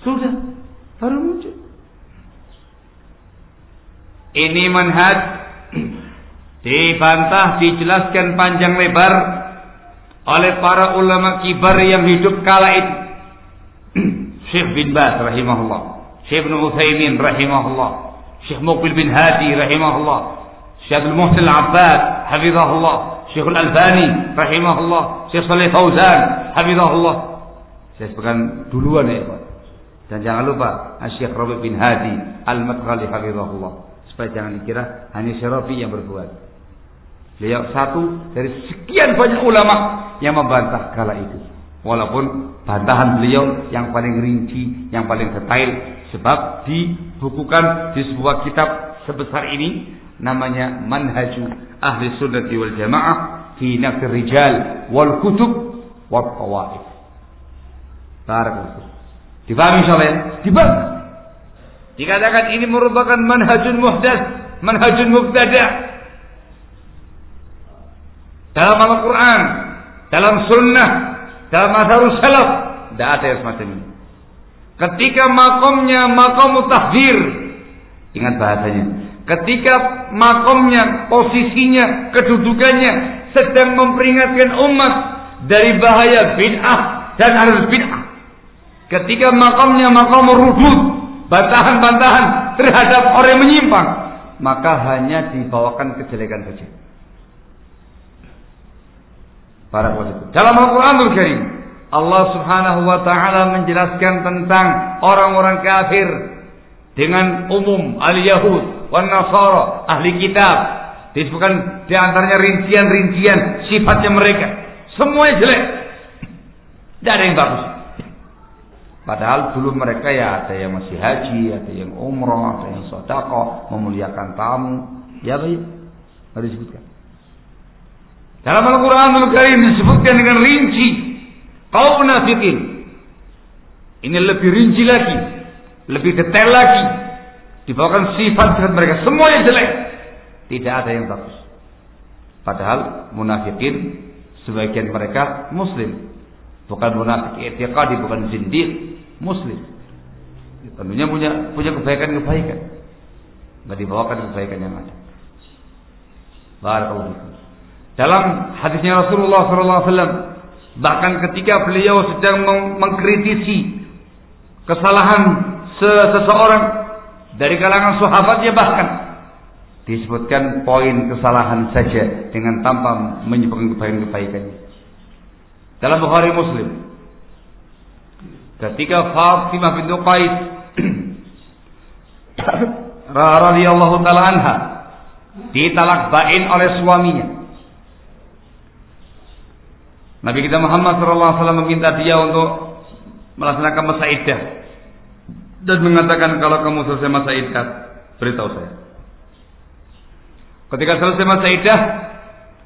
Sudah, baru muncul. Ini manhaj dibantah, dijelaskan panjang lebar oleh para ulama kibar yang hidup kala itu. Syekh bin Baz rahimahullah, Syekh bin Utsaimin rahimahullah, Syekh Muqbil bin Hadi rahimahullah, Syekh Al-Muhsin Al-Abbad hafizahullah, Syekh Al-Albani rahimahullah, Syekh Saleh Fauzan hafizahullah. Saya sebutkan duluan ya Pak. Dan jangan lupa Syekh Rabi bin Hadi Al-Madkhali hafizahullah. Supaya jangan dikira hanya Syekh yang berbuat. Beliau satu dari sekian banyak ulama yang membantah kala itu. Walaupun bantahan beliau yang paling rinci, yang paling detail. Sebab dibukukan di sebuah kitab sebesar ini. Namanya Manhaju Ahli Sunnati wal Jamaah. Fi Naqdir Rijal wal Kutub wal Tawaif. Barakallahu. Dipahami insyaallah ya? Dipahami. Dikatakan ini merupakan manhajun muhdas, manhajun mubtada' dalam Al-Quran, dalam Sunnah, dalam Asarul Salaf, tidak ada yang semacam ini. Ketika makomnya makom tahdir, ingat bahasanya. Ketika makomnya, posisinya, kedudukannya sedang memperingatkan umat dari bahaya bid'ah dan harus bid'ah. Ketika makomnya makom rudud, bantahan-bantahan terhadap orang yang menyimpang, maka hanya dibawakan kejelekan saja. Para itu. Dalam Al-Quranul Karim, Allah Subhanahu wa taala menjelaskan tentang orang-orang kafir dengan umum al-Yahud wan Nasara, ahli kitab. Disebutkan di antaranya rincian-rincian sifatnya mereka. Semuanya jelek. Tidak ada yang bagus. Padahal dulu mereka ya ada yang masih haji, ada yang umrah, ada yang sodako, memuliakan tamu. Ya baik, harus disebutkan. Dalam Al-Quranul Karim disebutkan dengan rinci kaum munafikin. Ini lebih rinci lagi, lebih detail lagi. Dibawakan sifat-sifat mereka semuanya jelek. Tidak ada yang bagus. Padahal munafikin sebagian mereka muslim. Bukan munafik etiqadi, bukan zindir, muslim. Tentunya punya punya kebaikan-kebaikan. Enggak dibawakan kebaikan yang ada. Barakallahu dalam hadisnya Rasulullah SAW, bahkan ketika beliau sedang mengkritisi kesalahan seseorang dari kalangan sahabatnya bahkan disebutkan poin kesalahan saja dengan tanpa menyebutkan kebaikan-kebaikannya. Dalam Bukhari Muslim, ketika Fatimah bintu Qais radhiyallahu taala anha ditalak bain oleh suaminya Nabi kita Muhammad SAW meminta dia untuk melaksanakan masa iddah dan mengatakan kalau kamu selesai masa iddah beritahu saya. Ketika selesai masa iddah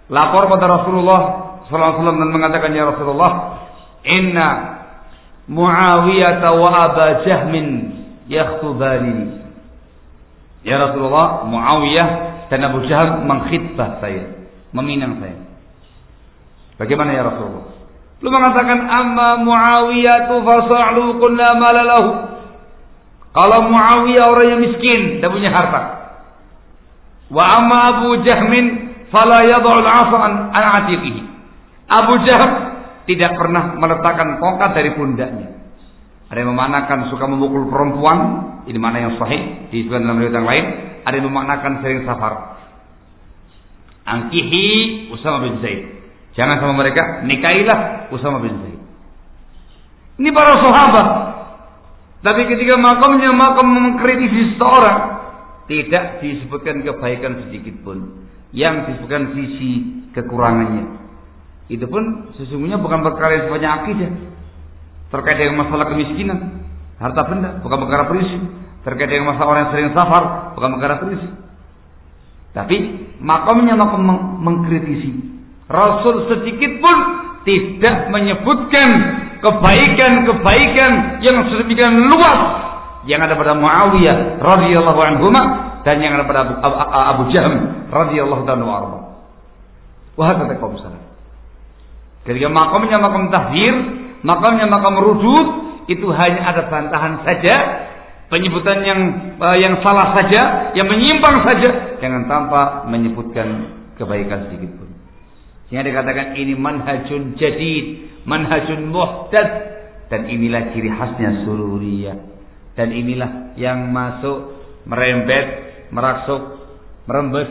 lapor pada Rasulullah SAW dan mengatakan ya Rasulullah inna Muawiyah wa Aba Jahmin yakhtubani Ya Rasulullah Muawiyah dan Abu Jahal mengkhidbah saya meminang saya Bagaimana ya Rasulullah? Lu mengatakan amma Muawiyah tu fasa'lu kunna malalahu. Kalau Muawiyah orang yang miskin, tidak punya harta. Wa amma Abu Jahmin fala yad'ul 'asa an atiqihi. Abu Jahm tidak pernah meletakkan tongkat dari pundaknya. Ada yang memaknakan suka memukul perempuan, ini mana yang sahih di dalam riwayat yang lain. Ada yang memaknakan sering safar. Angkihi Usama bin Zaid. Jangan sama mereka, nikahilah Usama bin Zaid. Ini para sahabat. Tapi ketika makamnya makam mengkritisi seseorang, tidak disebutkan kebaikan sedikit pun. Yang disebutkan sisi kekurangannya. Itu pun sesungguhnya bukan perkara yang sifatnya akidah. Terkait dengan masalah kemiskinan, harta benda, bukan perkara prinsip. Terkait dengan masalah orang yang sering safar, bukan perkara prinsip. Tapi makamnya makam mengkritisi. Rasul sedikit pun tidak menyebutkan kebaikan-kebaikan yang sedemikian luas yang ada pada Muawiyah radhiyallahu anhu dan yang ada pada Abu, Abu, Abu Jahm radhiyallahu anhu. Wah kata kaum salaf. Ketika makamnya makam tahdir, makamnya makam rujud, itu hanya ada bantahan saja, penyebutan yang uh, yang salah saja, yang menyimpang saja, jangan tanpa menyebutkan kebaikan sedikit pun. Sehingga dikatakan ini manhajun jadid, manhajun muhtad dan inilah ciri khasnya sururiyah. Dan inilah yang masuk merembet, merasuk, merembes,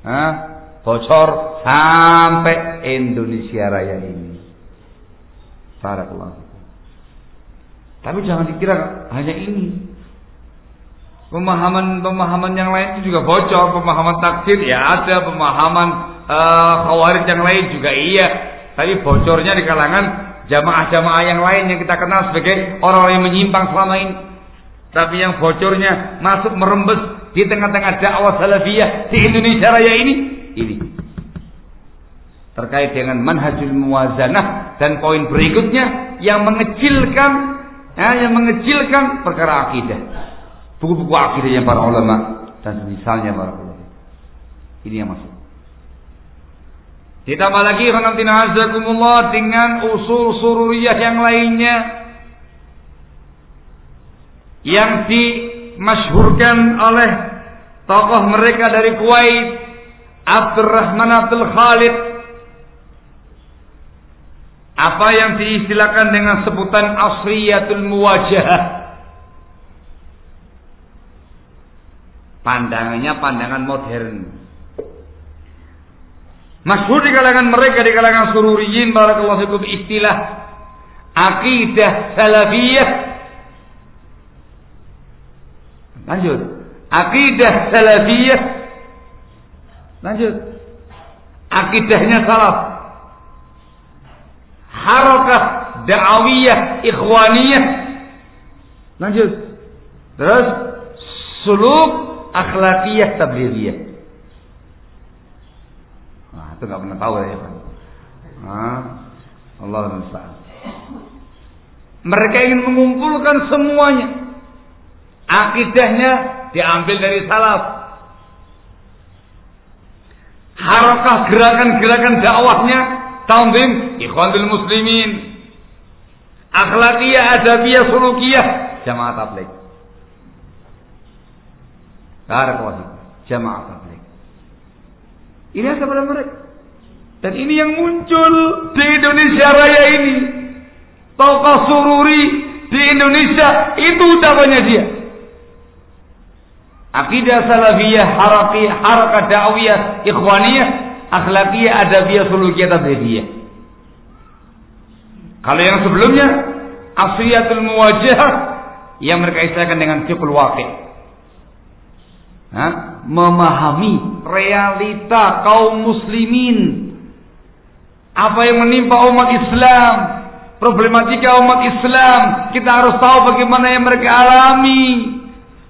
ha? Bocor sampai Indonesia Raya ini. Barakallahu. Tapi jangan dikira hanya ini. Pemahaman-pemahaman yang lain itu juga bocor, pemahaman takdir ya ada, pemahaman uh, khawarij yang lain juga iya. Tapi bocornya di kalangan jamaah-jamaah yang lain yang kita kenal sebagai orang-orang yang menyimpang selama ini. Tapi yang bocornya masuk merembes di tengah-tengah dakwah salafiyah di Indonesia Raya ini, ini terkait dengan manhajul muwazanah dan poin berikutnya yang mengecilkan ya, yang mengecilkan perkara akidah. Buku-buku akidahnya para ulama dan misalnya para ulama. Ini yang masuk. Ditambah lagi dengan usul sururiyah yang lainnya yang dimasyhurkan oleh tokoh mereka dari Kuwait Abdurrahman Abdul Khalid apa yang diistilahkan dengan sebutan asriyatul muwajahah pandangannya pandangan modern Masyhur di kalangan mereka di kalangan sururiyin barakallahu fikum istilah akidah salafiyah. Lanjut. Akidah salafiyah. Lanjut. Akidahnya salaf. Harakah da'awiyah ikhwaniyah. Lanjut. Terus suluk akhlakiyah tablighiyah itu nggak pernah tahu ya Pak. Ah, Allah musta'an. Mereka ingin mengumpulkan semuanya. Akidahnya diambil dari salaf. Harakah gerakan-gerakan dakwahnya tanzim ikhwanul muslimin. Akhlakiyah, adabiyah, sulukiyah, jamaah tabligh. Barakallahu jamaah tabligh. Ini asal pada mereka. Dan ini yang muncul di Indonesia Raya ini. Tokoh sururi di Indonesia itu utamanya dia. Akidah salafiyah, haraki, harakat da'wiyah, ikhwaniyah, akhlakiyah, adabiyah, sulukiyah, tabediyah. Kalau yang sebelumnya, asriyatul muwajahah, yang mereka istilahkan dengan fiqhul waqi' memahami realita kaum muslimin apa yang menimpa umat Islam, problematika umat Islam, kita harus tahu bagaimana yang mereka alami.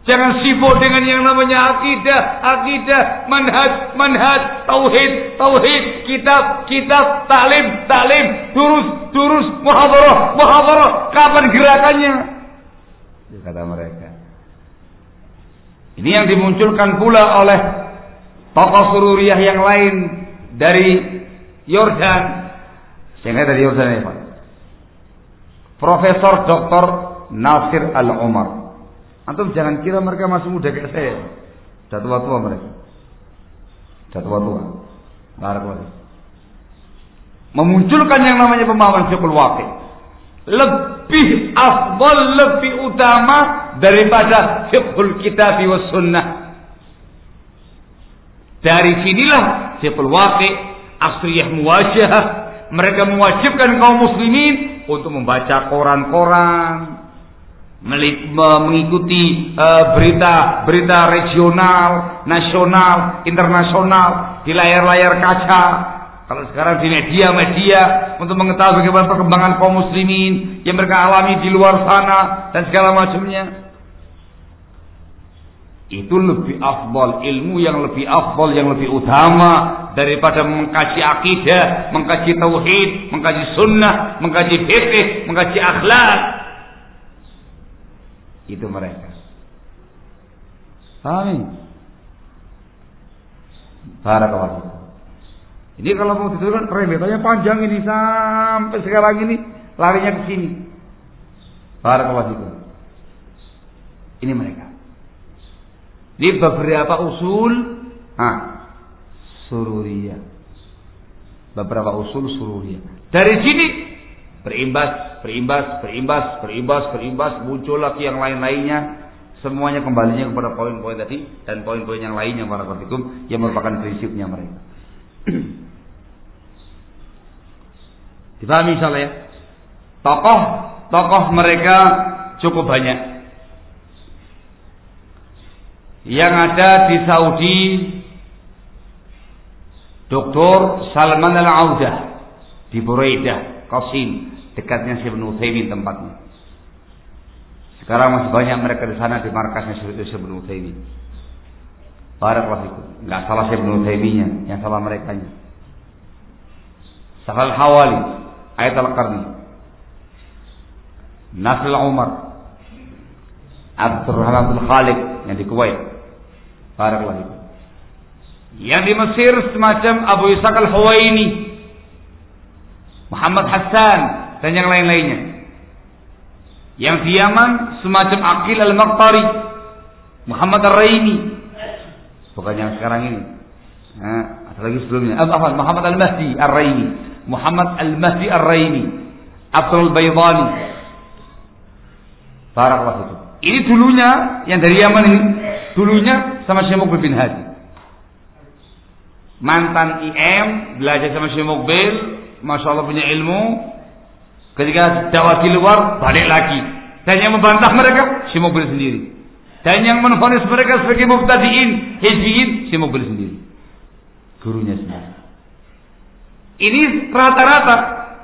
Jangan sibuk dengan yang namanya akidah, akidah, manhaj, manhaj, tauhid, tauhid, kitab, kitab, taklim, taklim, durus, durus, muhadarah, muhadarah. Kapan gerakannya? Kata mereka. Ini yang dimunculkan pula oleh tokoh sururiyah yang lain dari Yordan. Sehingga dari Yordan ya Pak. Profesor Dr. Nasir Al-Umar. Antum jangan kira mereka masih muda kayak saya. Sudah tua-tua mereka. Sudah tua-tua. Barakallahu. Memunculkan yang namanya pemahaman fiqhul waqi. Leb lebih afdal, lebih utama daripada fiqhul kitab wa sunnah. Dari sinilah fiqhul waqi, asriyah muwajahah, mereka mewajibkan kaum muslimin untuk membaca koran-koran, mengikuti berita-berita uh, regional, nasional, internasional di layar-layar kaca. Kalau sekarang di media-media untuk mengetahui bagaimana perkembangan kaum muslimin yang mereka alami di luar sana dan segala macamnya. Itu lebih afdal, ilmu yang lebih afdal, yang lebih utama daripada mengkaji akidah, mengkaji tauhid, mengkaji sunnah, mengkaji fikih, mengkaji akhlak. Itu mereka. Pahami? Barakallahu Ini kalau mau dituturkan rebetannya panjang ini sampai sekarang ini larinya ke sini. Barakallahu Ini mereka. Di beberapa usul ah, sururiyah. Beberapa usul sururiyah. Dari sini berimbas, berimbas, berimbas, berimbas, berimbas, muncul lagi yang lain-lainnya. Semuanya kembalinya kepada poin-poin tadi dan poin-poin yang lainnya para katikum yang merupakan prinsipnya mereka. Dipahami misalnya ya? Tokoh, tokoh mereka cukup banyak yang ada di Saudi Dr. Salman Al-Audah di Buraidah, Qasim, dekatnya Syekh Utsaimin tempatnya. Sekarang masih banyak mereka di sana di markasnya Syekh Utsaimin. Barakallahu fikum. Enggak salah Syekh Utsaiminnya, yang salah mereka nya. Sahal Hawali, Ayat Al-Qarni. Nasr Umar, Abdurrahman Khaliq yang di Kuwait. Barakallahu Yang di Mesir semacam Abu Ishaq al-Huwaini, Muhammad Hassan dan yang lain-lainnya. Yang di Yaman semacam Aqil al-Maqtari, Muhammad al-Raini. Bukan yang sekarang ini. Nah, ada lagi sebelumnya. Apa? Muhammad al-Mahdi al-Raini, Muhammad al-Mahdi al-Raini, Abdul Baydani. Barakallahu Ini dulunya yang dari Yaman ini Dulunya sama Syekh Mukbil bin Hadi. Mantan IM, belajar sama Syekh Mukbil, Masya Allah punya ilmu. Ketika dakwah di luar, balik lagi. Dan yang membantah mereka, Syekh Mukbil sendiri. Dan yang menfonis mereka sebagai mubtadiin, hizbiyin, Syekh Mukbil sendiri. Gurunya sendiri. Ini rata-rata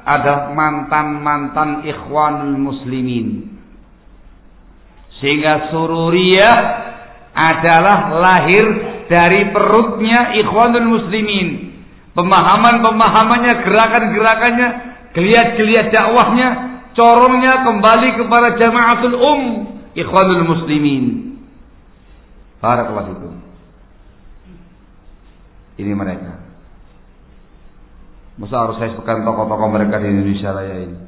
ada mantan-mantan ikhwanul muslimin. Sehingga sururiyah adalah lahir dari perutnya ikhwanul muslimin. Pemahaman-pemahamannya, gerakan-gerakannya, geliat-geliat dakwahnya, corongnya kembali kepada jamaatul um ikhwanul muslimin. Barakallahu itu. Ini mereka. Masa harus saya sebutkan tokoh-tokoh mereka di Indonesia Raya ini?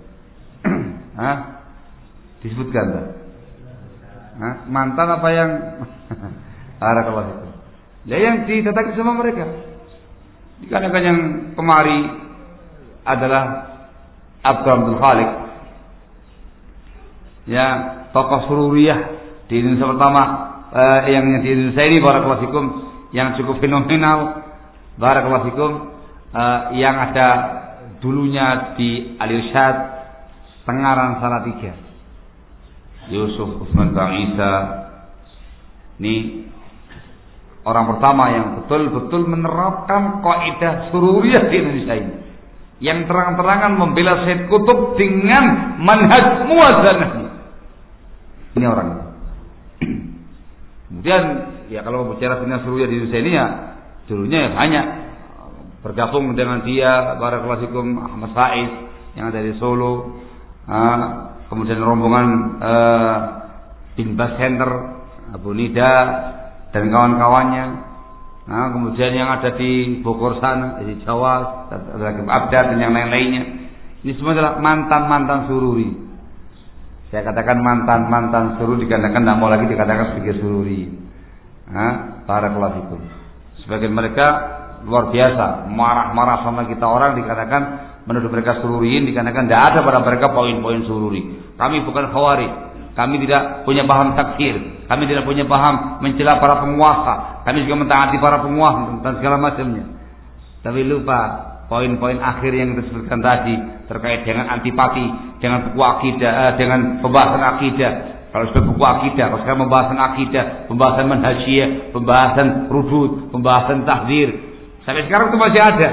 Hah? Disebutkan tak? Hah? Mantan apa yang Barakallahu itu. Ya yang didatangi sama mereka. Dikarenakan yang kemari adalah Abdul Abdul Khalik. Ya, tokoh sururiyah di Indonesia pertama eh, yang di Indonesia ini barakallahu fikum yang cukup fenomenal barakallahu fikum eh, yang ada dulunya di Al-Irsyad Tengaran Salatiga. Yusuf Utsman Bang Isa ini orang pertama yang betul-betul menerapkan kaidah sururiyah di Indonesia ini. Yang terang-terangan membela Said Kutub dengan manhaj muazanahnya. Ini orang. Kemudian ya kalau bicara tentang sururiyah di Indonesia ini ya dulunya ya banyak bergabung dengan dia Barakalasikum Ahmad Faiz yang ada di Solo uh, kemudian rombongan uh, bin Bas Center Abu Nida dan kawan-kawannya. Nah, kemudian yang ada di Bogor sana, di Jawa, ada lagi Abdar dan yang lain-lainnya. Ini semua adalah mantan-mantan sururi. Saya katakan mantan-mantan sururi dikarenakan tidak mau lagi dikatakan sebagai sururi. Nah, para itu. Sebagian mereka luar biasa, marah-marah sama kita orang dikatakan menuduh mereka sururiin dikarenakan tidak ada pada mereka poin-poin sururi. Kami bukan khawarij. Kami tidak punya paham takfir. Kami tidak punya paham mencela para penguasa. Kami juga mentaati para penguasa dan segala macamnya. Tapi lupa poin-poin akhir yang disebutkan tadi terkait dengan antipati, dengan buku akidah, eh, dengan pembahasan akidah. Kalau sudah buku akidah, kalau sekarang pembahasan akidah, pembahasan manhajiyah, pembahasan rudud, pembahasan tahdir. Sampai sekarang itu masih ada.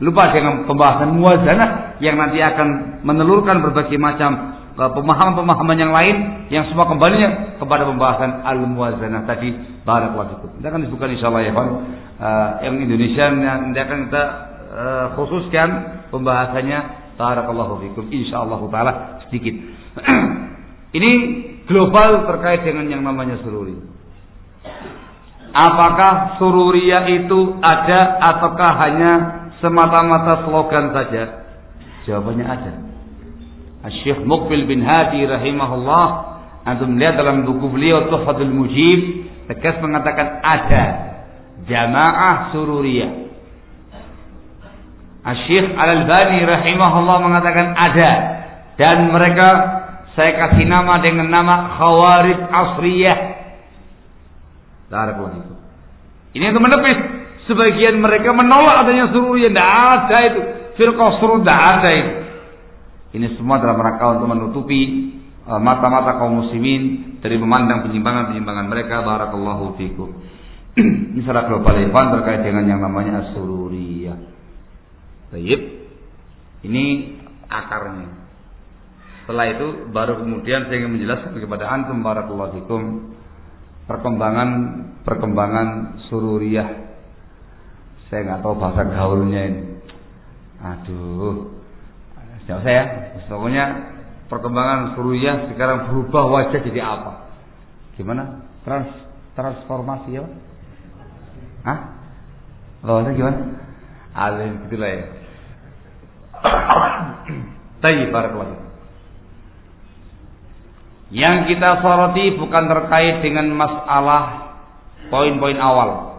Lupa dengan pembahasan muazanah yang nanti akan menelurkan berbagai macam pemahaman-pemahaman yang lain yang semua kembalinya kepada pembahasan al-muazanah tadi barakallahu fikum. Kita akan disebutkan insyaallah ya, Uh, yang Indonesia nanti akan kita uh, khususkan pembahasannya barakallahu fikum insyaallah taala sedikit. Ini global terkait dengan yang namanya sururi. Apakah sururia itu ada ataukah hanya semata-mata slogan saja? Jawabannya ada. Syekh Mukbil bin Hadi rahimahullah antum melihat dalam buku beliau Tuhfatul Mujib tegas mengatakan ada jamaah sururiyah. Syekh Al-Albani rahimahullah mengatakan ada dan mereka saya kasih nama dengan nama Khawarij Asriyah. Barakallahu Ini untuk menepis sebagian mereka menolak adanya sururiyah, tidak ada itu. Firqah surur tidak ada itu. Ini semua dalam rangka untuk menutupi uh, mata-mata kaum muslimin dari memandang penyimpangan-penyimpangan mereka. Barakallahu fikum. Ini secara global Ikhwan terkait dengan yang namanya asururiyah. Baik. Ini akarnya. Setelah itu baru kemudian saya ingin menjelaskan kepada antum barakallahu fikum perkembangan perkembangan sururiyah. Saya nggak tahu bahasa gaulnya ini. Aduh, Jauh saya, pokoknya perkembangan Suriah sekarang berubah wajah jadi apa? Gimana? Trans transformasi ya? Hah? Bahasa gimana? Alim gitulah ya. Tayyib barakallahu. Yang kita soroti bukan terkait dengan masalah poin-poin awal.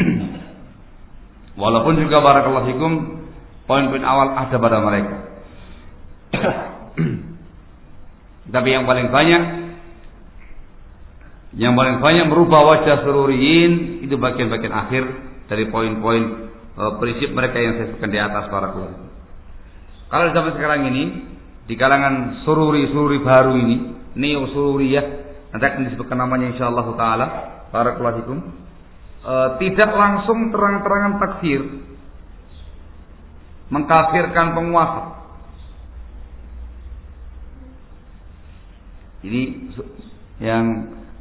Walaupun juga barakallahu fikum Poin-poin awal ada pada mereka. Tapi yang paling banyak yang paling banyak merubah wajah sururiyin itu bagian-bagian akhir dari poin-poin e, prinsip mereka yang saya sebutkan di atas para keluarga. Kalau zaman sekarang ini di kalangan sururi-sururi baru ini, neo sururiyah, nanti akan disebutkan namanya insyaallah taala para keluarga e, tidak langsung terang-terangan takfir, mengkafirkan penguasa. Ini yang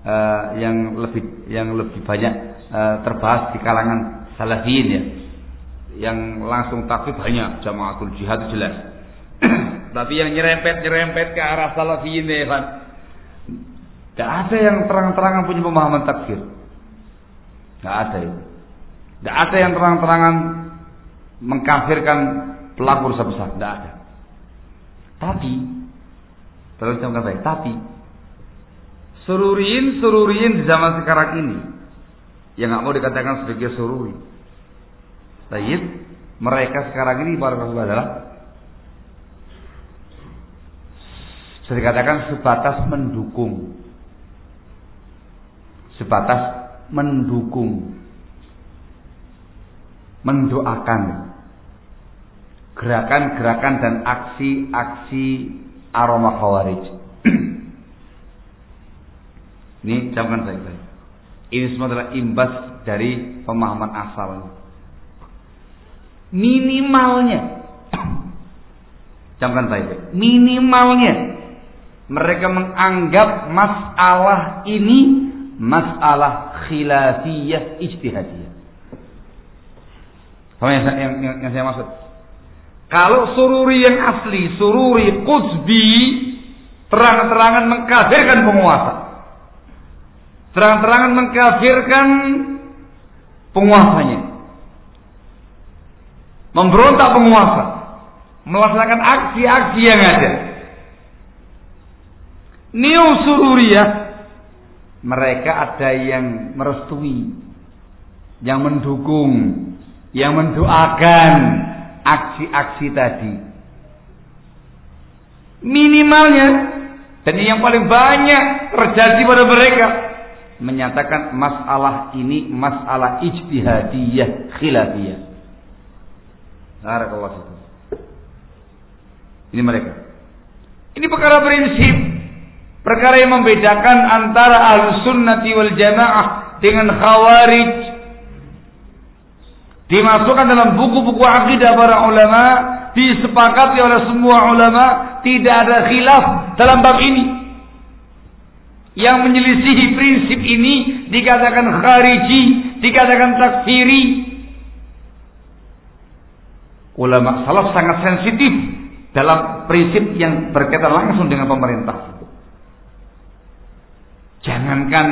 uh, yang lebih yang lebih banyak uh, terbahas di kalangan salafiyin ya. Yang langsung takfir banyak jamaatul jihad jelas. Tapi yang nyerempet-nyerempet ke arah salafiyin ya kan. Tidak ada yang terang-terangan punya pemahaman takfir. Tidak ada itu. Tidak ada yang terang-terangan mengkafirkan pelaku dosa besar, tidak ada. Tapi, terus saya kata, tapi sururin sururin di zaman sekarang ini yang nggak mau dikatakan sebagai sururi. Tayyib, mereka sekarang ini para adalah bisa dikatakan sebatas mendukung sebatas mendukung mendoakan gerakan-gerakan dan aksi-aksi aroma khawarij. Ini camkan baik-baik. Ini semua adalah imbas dari pemahaman asal. Minimalnya, camkan baik-baik. Minimalnya, mereka menganggap masalah ini masalah khilafiyah ijtihadiyah. Apa yang, yang, yang, yang saya maksud? Kalau sururi yang asli, sururi Quzbi, terang-terangan mengkafirkan penguasa. Terang-terangan mengkafirkan penguasanya. Memberontak penguasa. Melaksanakan aksi-aksi yang ada. Neo Sururiyah mereka ada yang merestui, yang mendukung, yang mendoakan aksi-aksi tadi. Minimalnya dan yang paling banyak terjadi pada mereka menyatakan masalah ini masalah ijtihadiyah khilafiyah. Barakallahu Ini mereka. Ini perkara prinsip. Perkara yang membedakan antara ahlu sunnati wal jamaah dengan khawarij. Dimasukkan dalam buku-buku akidah para ulama. Disepakati oleh semua ulama. Tidak ada khilaf dalam bab ini. Yang menyelisihi prinsip ini dikatakan khariji, dikatakan takfiri. Ulama salaf sangat sensitif dalam prinsip yang berkaitan langsung dengan pemerintah. Jangankan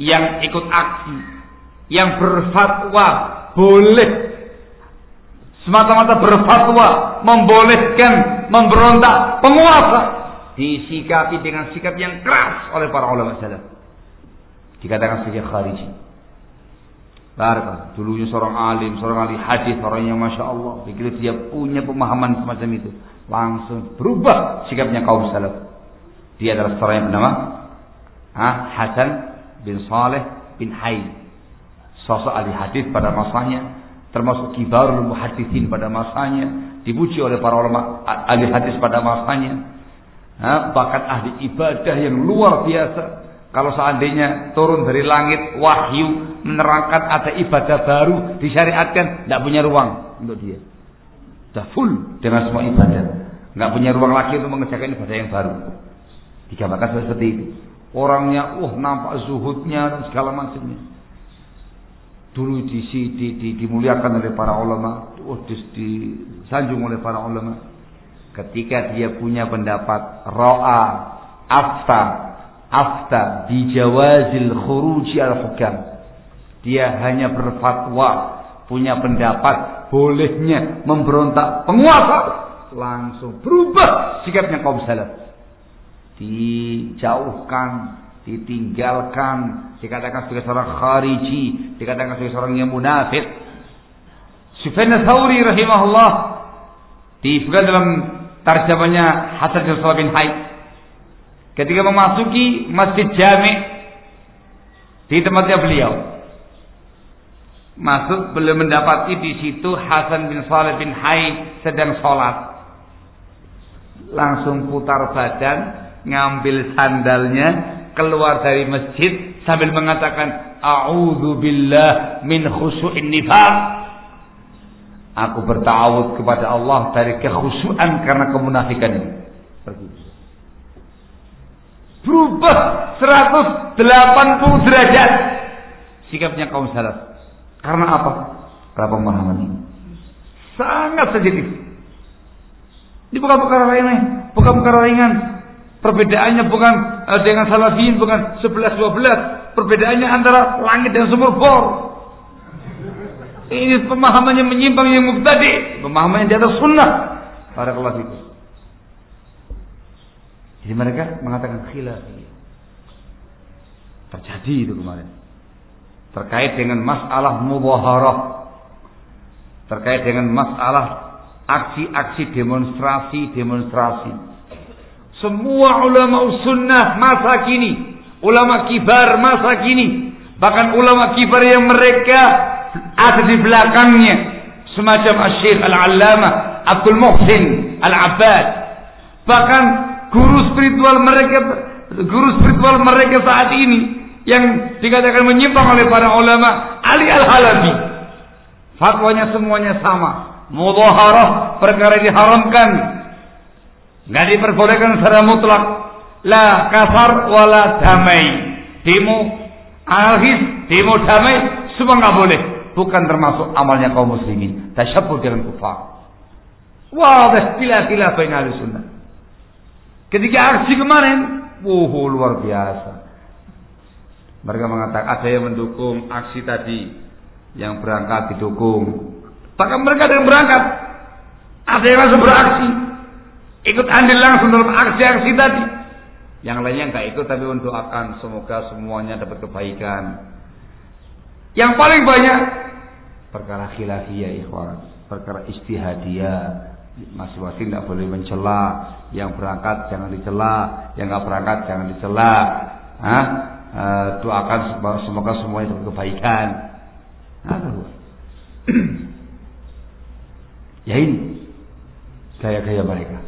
yang ikut aksi, yang berfatwa boleh semata-mata berfatwa membolehkan memberontak penguasa disikapi dengan sikap yang keras oleh para ulama salaf. Dikatakan sebagai khariji. Barakah. Dulunya seorang alim, seorang ahli hadis, orang yang masya Allah. Begitu dia punya pemahaman semacam itu, langsung berubah sikapnya kaum salaf. Dia adalah seorang yang bernama ah, Hasan bin Saleh bin Hay. Sosok ahli hadis pada masanya, termasuk kibarul muhaddisin pada masanya, dipuji oleh para ulama ahli hadis pada masanya ha, bakat ahli ibadah yang luar biasa. Kalau seandainya turun dari langit wahyu menerangkan ada ibadah baru disyariatkan, tidak punya ruang untuk dia. Sudah full dengan semua ibadah. Nggak punya ruang lagi untuk mengerjakan ibadah yang baru. Digambarkan seperti itu. Orangnya, uh nampak zuhudnya dan segala macamnya. Dulu di, di, di, dimuliakan oleh para ulama, uh, disanjung oleh para ulama. Ketika dia punya pendapat ro'a afta afta bijawazil khuruji al hukam dia hanya berfatwa punya pendapat bolehnya memberontak penguasa. Langsung berubah sikapnya kaum salaf. Dijauhkan ditinggalkan dikatakan sebagai seorang khariji dikatakan sebagai seorang yang munafik Sufyan Tsauri rahimahullah disebutkan dalam tarjamanya Hasan bin bin Haid. Ketika memasuki Masjid Jami di tempatnya beliau. Masuk belum mendapati di situ Hasan bin Saleh bin Haid sedang sholat. Langsung putar badan, ngambil sandalnya, keluar dari masjid sambil mengatakan, A'udzu billah min khusu'in nifaq. Aku bertawud kepada Allah dari kekhusyuan karena kemunafikan ini. Berubah 180 derajat sikapnya kaum salaf. Karena apa? Karena pemahaman ini. Sangat sensitif. Ini bukan perkara ringan, bukan perkara ringan. Perbedaannya bukan eh, dengan salafin, bukan 11-12. Perbedaannya antara langit dan sumur bor. Ini pemahamannya menyimpang yang mubtadi, pemahamannya di atas sunnah. Barakallahu fikum. Jadi mereka mengatakan khilaf. Terjadi itu kemarin. Terkait dengan masalah mubaharah. Terkait dengan masalah aksi-aksi demonstrasi-demonstrasi. Semua ulama sunnah masa kini. Ulama kibar masa kini. Bahkan ulama kibar yang mereka ada di belakangnya semacam Asyik Al-Allamah Abdul Muhsin Al-Abbad bahkan guru spiritual mereka guru spiritual mereka saat ini yang dikatakan menyimpang oleh para ulama Ali Al-Halabi fatwanya semuanya sama mudhaharah perkara diharamkan nggak diperbolehkan secara mutlak la kasar wala damai demo anarkis demo damai semua boleh bukan termasuk amalnya kaum muslimin. Tasyabbuh dengan kufar. Wadah kila-kila bain ahli sunnah. Ketika aksi kemarin, wuh luar biasa. Mereka mengatakan ada yang mendukung aksi tadi, yang berangkat didukung. Bahkan mereka ada yang berangkat, ada yang langsung beraksi, ikut andil langsung dalam aksi-aksi tadi. Yang lainnya nggak ikut tapi mendoakan semoga semuanya dapat kebaikan. Yang paling banyak perkara khilafiyah ikhwan, perkara istihadiyah, Masing-masing tidak boleh mencela. Yang berangkat jangan dicela, yang nggak berangkat jangan dicela. Hah? E, doakan semoga semuanya dapat kebaikan. Nah, ya ini gaya-gaya mereka.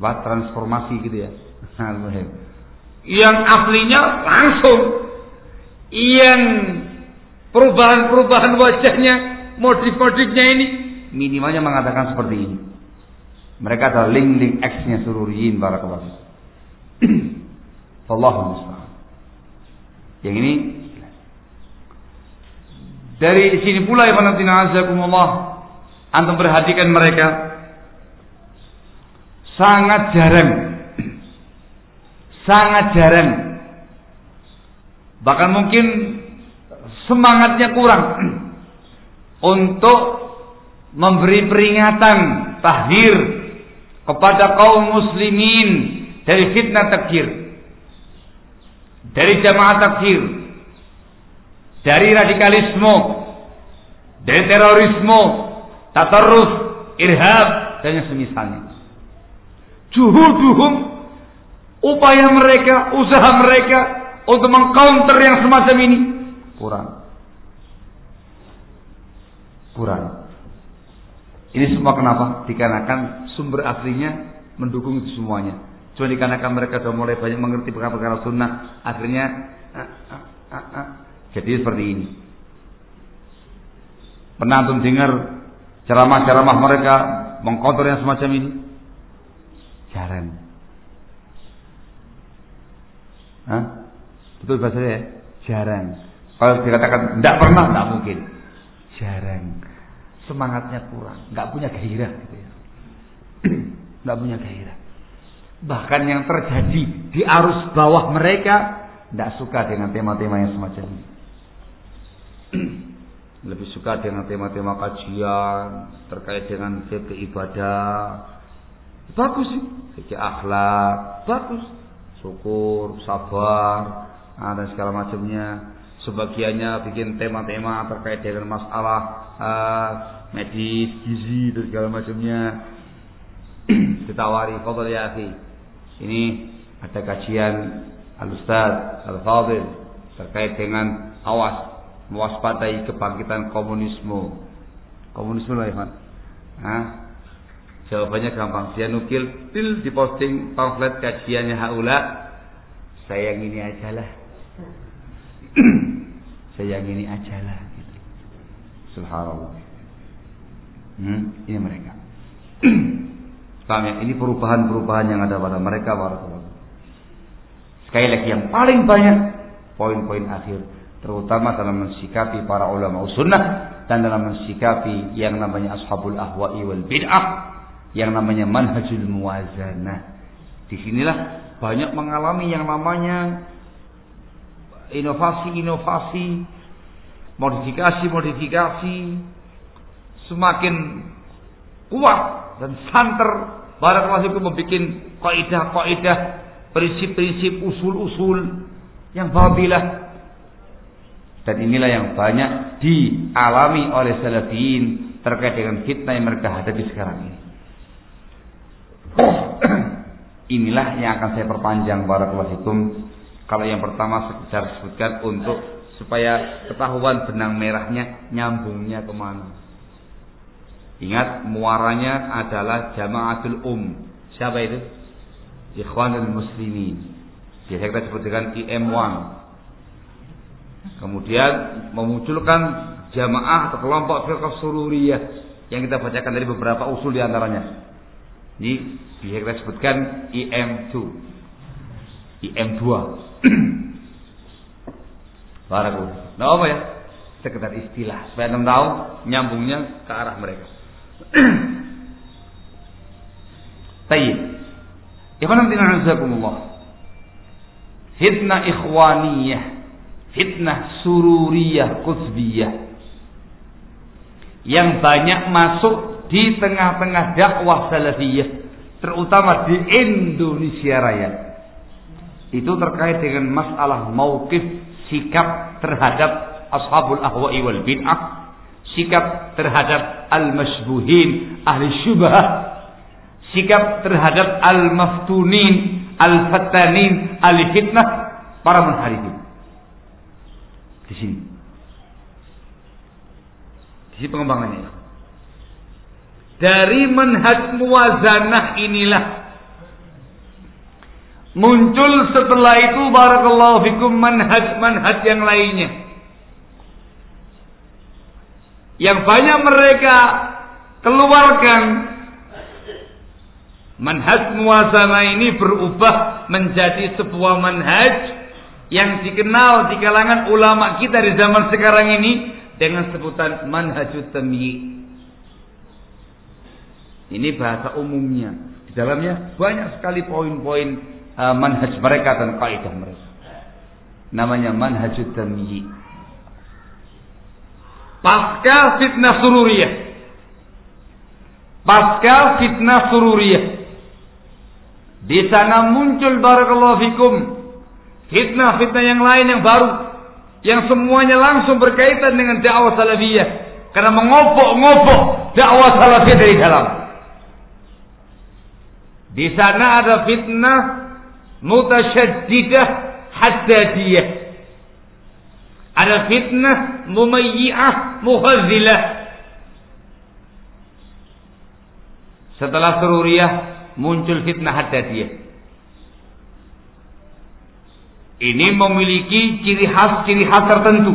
Apa transformasi gitu ya. Yang aslinya langsung. Yang perubahan-perubahan wajahnya, modif-modifnya ini minimalnya mengatakan seperti ini. Mereka adalah link-link X-nya sururiyin barakallahu. Allahu musta'an. Yang ini dari sini pula ya panasina azakumullah antum perhatikan mereka sangat jarang. Sangat jarang. Bahkan mungkin semangatnya kurang. Untuk memberi peringatan tahdir kepada kaum muslimin dari fitnah takfir dari jamaah takfir dari radikalisme dari terorisme tatarruf irhab dan semisalnya juhuduhum upaya mereka usaha mereka untuk mengcounter yang semacam ini kurang kurang ini semua kenapa? Dikarenakan sumber aslinya mendukung itu semuanya. Cuma dikarenakan mereka sudah mulai banyak mengerti perkara-perkara sunnah, akhirnya ah, ah, ah, ah. jadi seperti ini. Pernah dengar ceramah-ceramah mereka mengkontor yang semacam ini? Jarang. Hah? Betul bahasa ya? Jarang. Kalau dikatakan tidak pernah, tidak mungkin. Jarang semangatnya kurang, nggak punya gairah gitu ya. nggak punya gairah. Bahkan yang terjadi di arus bawah mereka nggak suka dengan tema-tema yang semacam ini. Lebih suka dengan tema-tema kajian terkait dengan fikih ibadah. Bagus sih, fikih akhlak, bagus. Syukur, sabar, dan segala macamnya. Sebagiannya bikin tema-tema terkait dengan masalah uh, medis, gizi dan segala macamnya. Ditawari, fadl ya akhi. Ini ada kajian Al-Ustaz Al-Fadil terkait dengan awas mewaspadai kebangkitan komunisme. Komunisme lah Iman. Nah, jawabannya gampang. Dia nukil, til diposting pamflet kajiannya Haula. Saya yang ini aja lah. Saya yang ini aja lah. Gitu. Subhanallah. Hmm, ini mereka. Paham ya? Ini perubahan-perubahan yang ada pada mereka barakallahu. Sekali lagi yang paling banyak poin-poin akhir terutama dalam mensikapi para ulama sunnah dan dalam mensikapi yang namanya ashabul ahwa'i wal bid'ah yang namanya manhajul muwazanah. Di sinilah banyak mengalami yang namanya inovasi-inovasi, modifikasi-modifikasi semakin kuat dan santer barakallahu itu membuat kaidah-kaidah prinsip-prinsip usul-usul yang babilah dan inilah yang banyak dialami oleh salafiyin terkait dengan fitnah yang mereka hadapi sekarang ini. inilah yang akan saya perpanjang barakallahu fikum. Kalau yang pertama sekedar sebutkan untuk supaya ketahuan benang merahnya nyambungnya ke mana. Ingat muaranya adalah jamaatul um. Siapa itu? Ikhwanul Muslimin. Biasa kita sebut dengan IM1. Kemudian memunculkan jamaah atau kelompok firqah sururiyah yang kita bacakan dari beberapa usul di antaranya. Ini bisa kita sebutkan IM2. IM2. Barakallahu. Nah, apa ya? Sekedar istilah supaya enam tahu nyambungnya ke arah mereka. Tayyib. Ikhwan fillah azakumullah. Fitnah ikhwaniyah, fitnah sururiyah qutbiyah yang banyak masuk di tengah-tengah dakwah salafiyah terutama di Indonesia Raya. Itu terkait dengan masalah mauqif sikap terhadap ashabul ahwa'i wal bid'ah sikap terhadap al-masbuhin ahli syubah, sikap terhadap al-maftunin, al-fattanin, ahli fitnah, para munharifin. Di sini. Di sini pengembangannya. Dari manhaj muwazanah inilah muncul setelah itu barakallahu fikum manhaj-manhaj yang lainnya. Yang banyak mereka keluarkan manhaj muwazanah ini berubah menjadi sebuah manhaj yang dikenal di kalangan ulama kita di zaman sekarang ini dengan sebutan manhajut tamyi. Ini bahasa umumnya. Di dalamnya banyak sekali poin-poin uh, manhaj mereka dan kaidah mereka. Namanya manhajut tamyi. Pasca fitnah sururiyah. Pasca fitnah sururiyah. Di sana muncul barakallahu fikum fitnah-fitnah yang lain yang baru yang semuanya langsung berkaitan dengan dakwah salafiyah karena mengopok-ngopok dakwah salafiyah dari dalam. Di sana ada fitnah mutasyaddidah haddadiyah. Ada fitnah mumayyi'ah muhazzilah. Setelah sururiyah muncul fitnah haddadiyah. Ini memiliki ciri khas-ciri khas tertentu.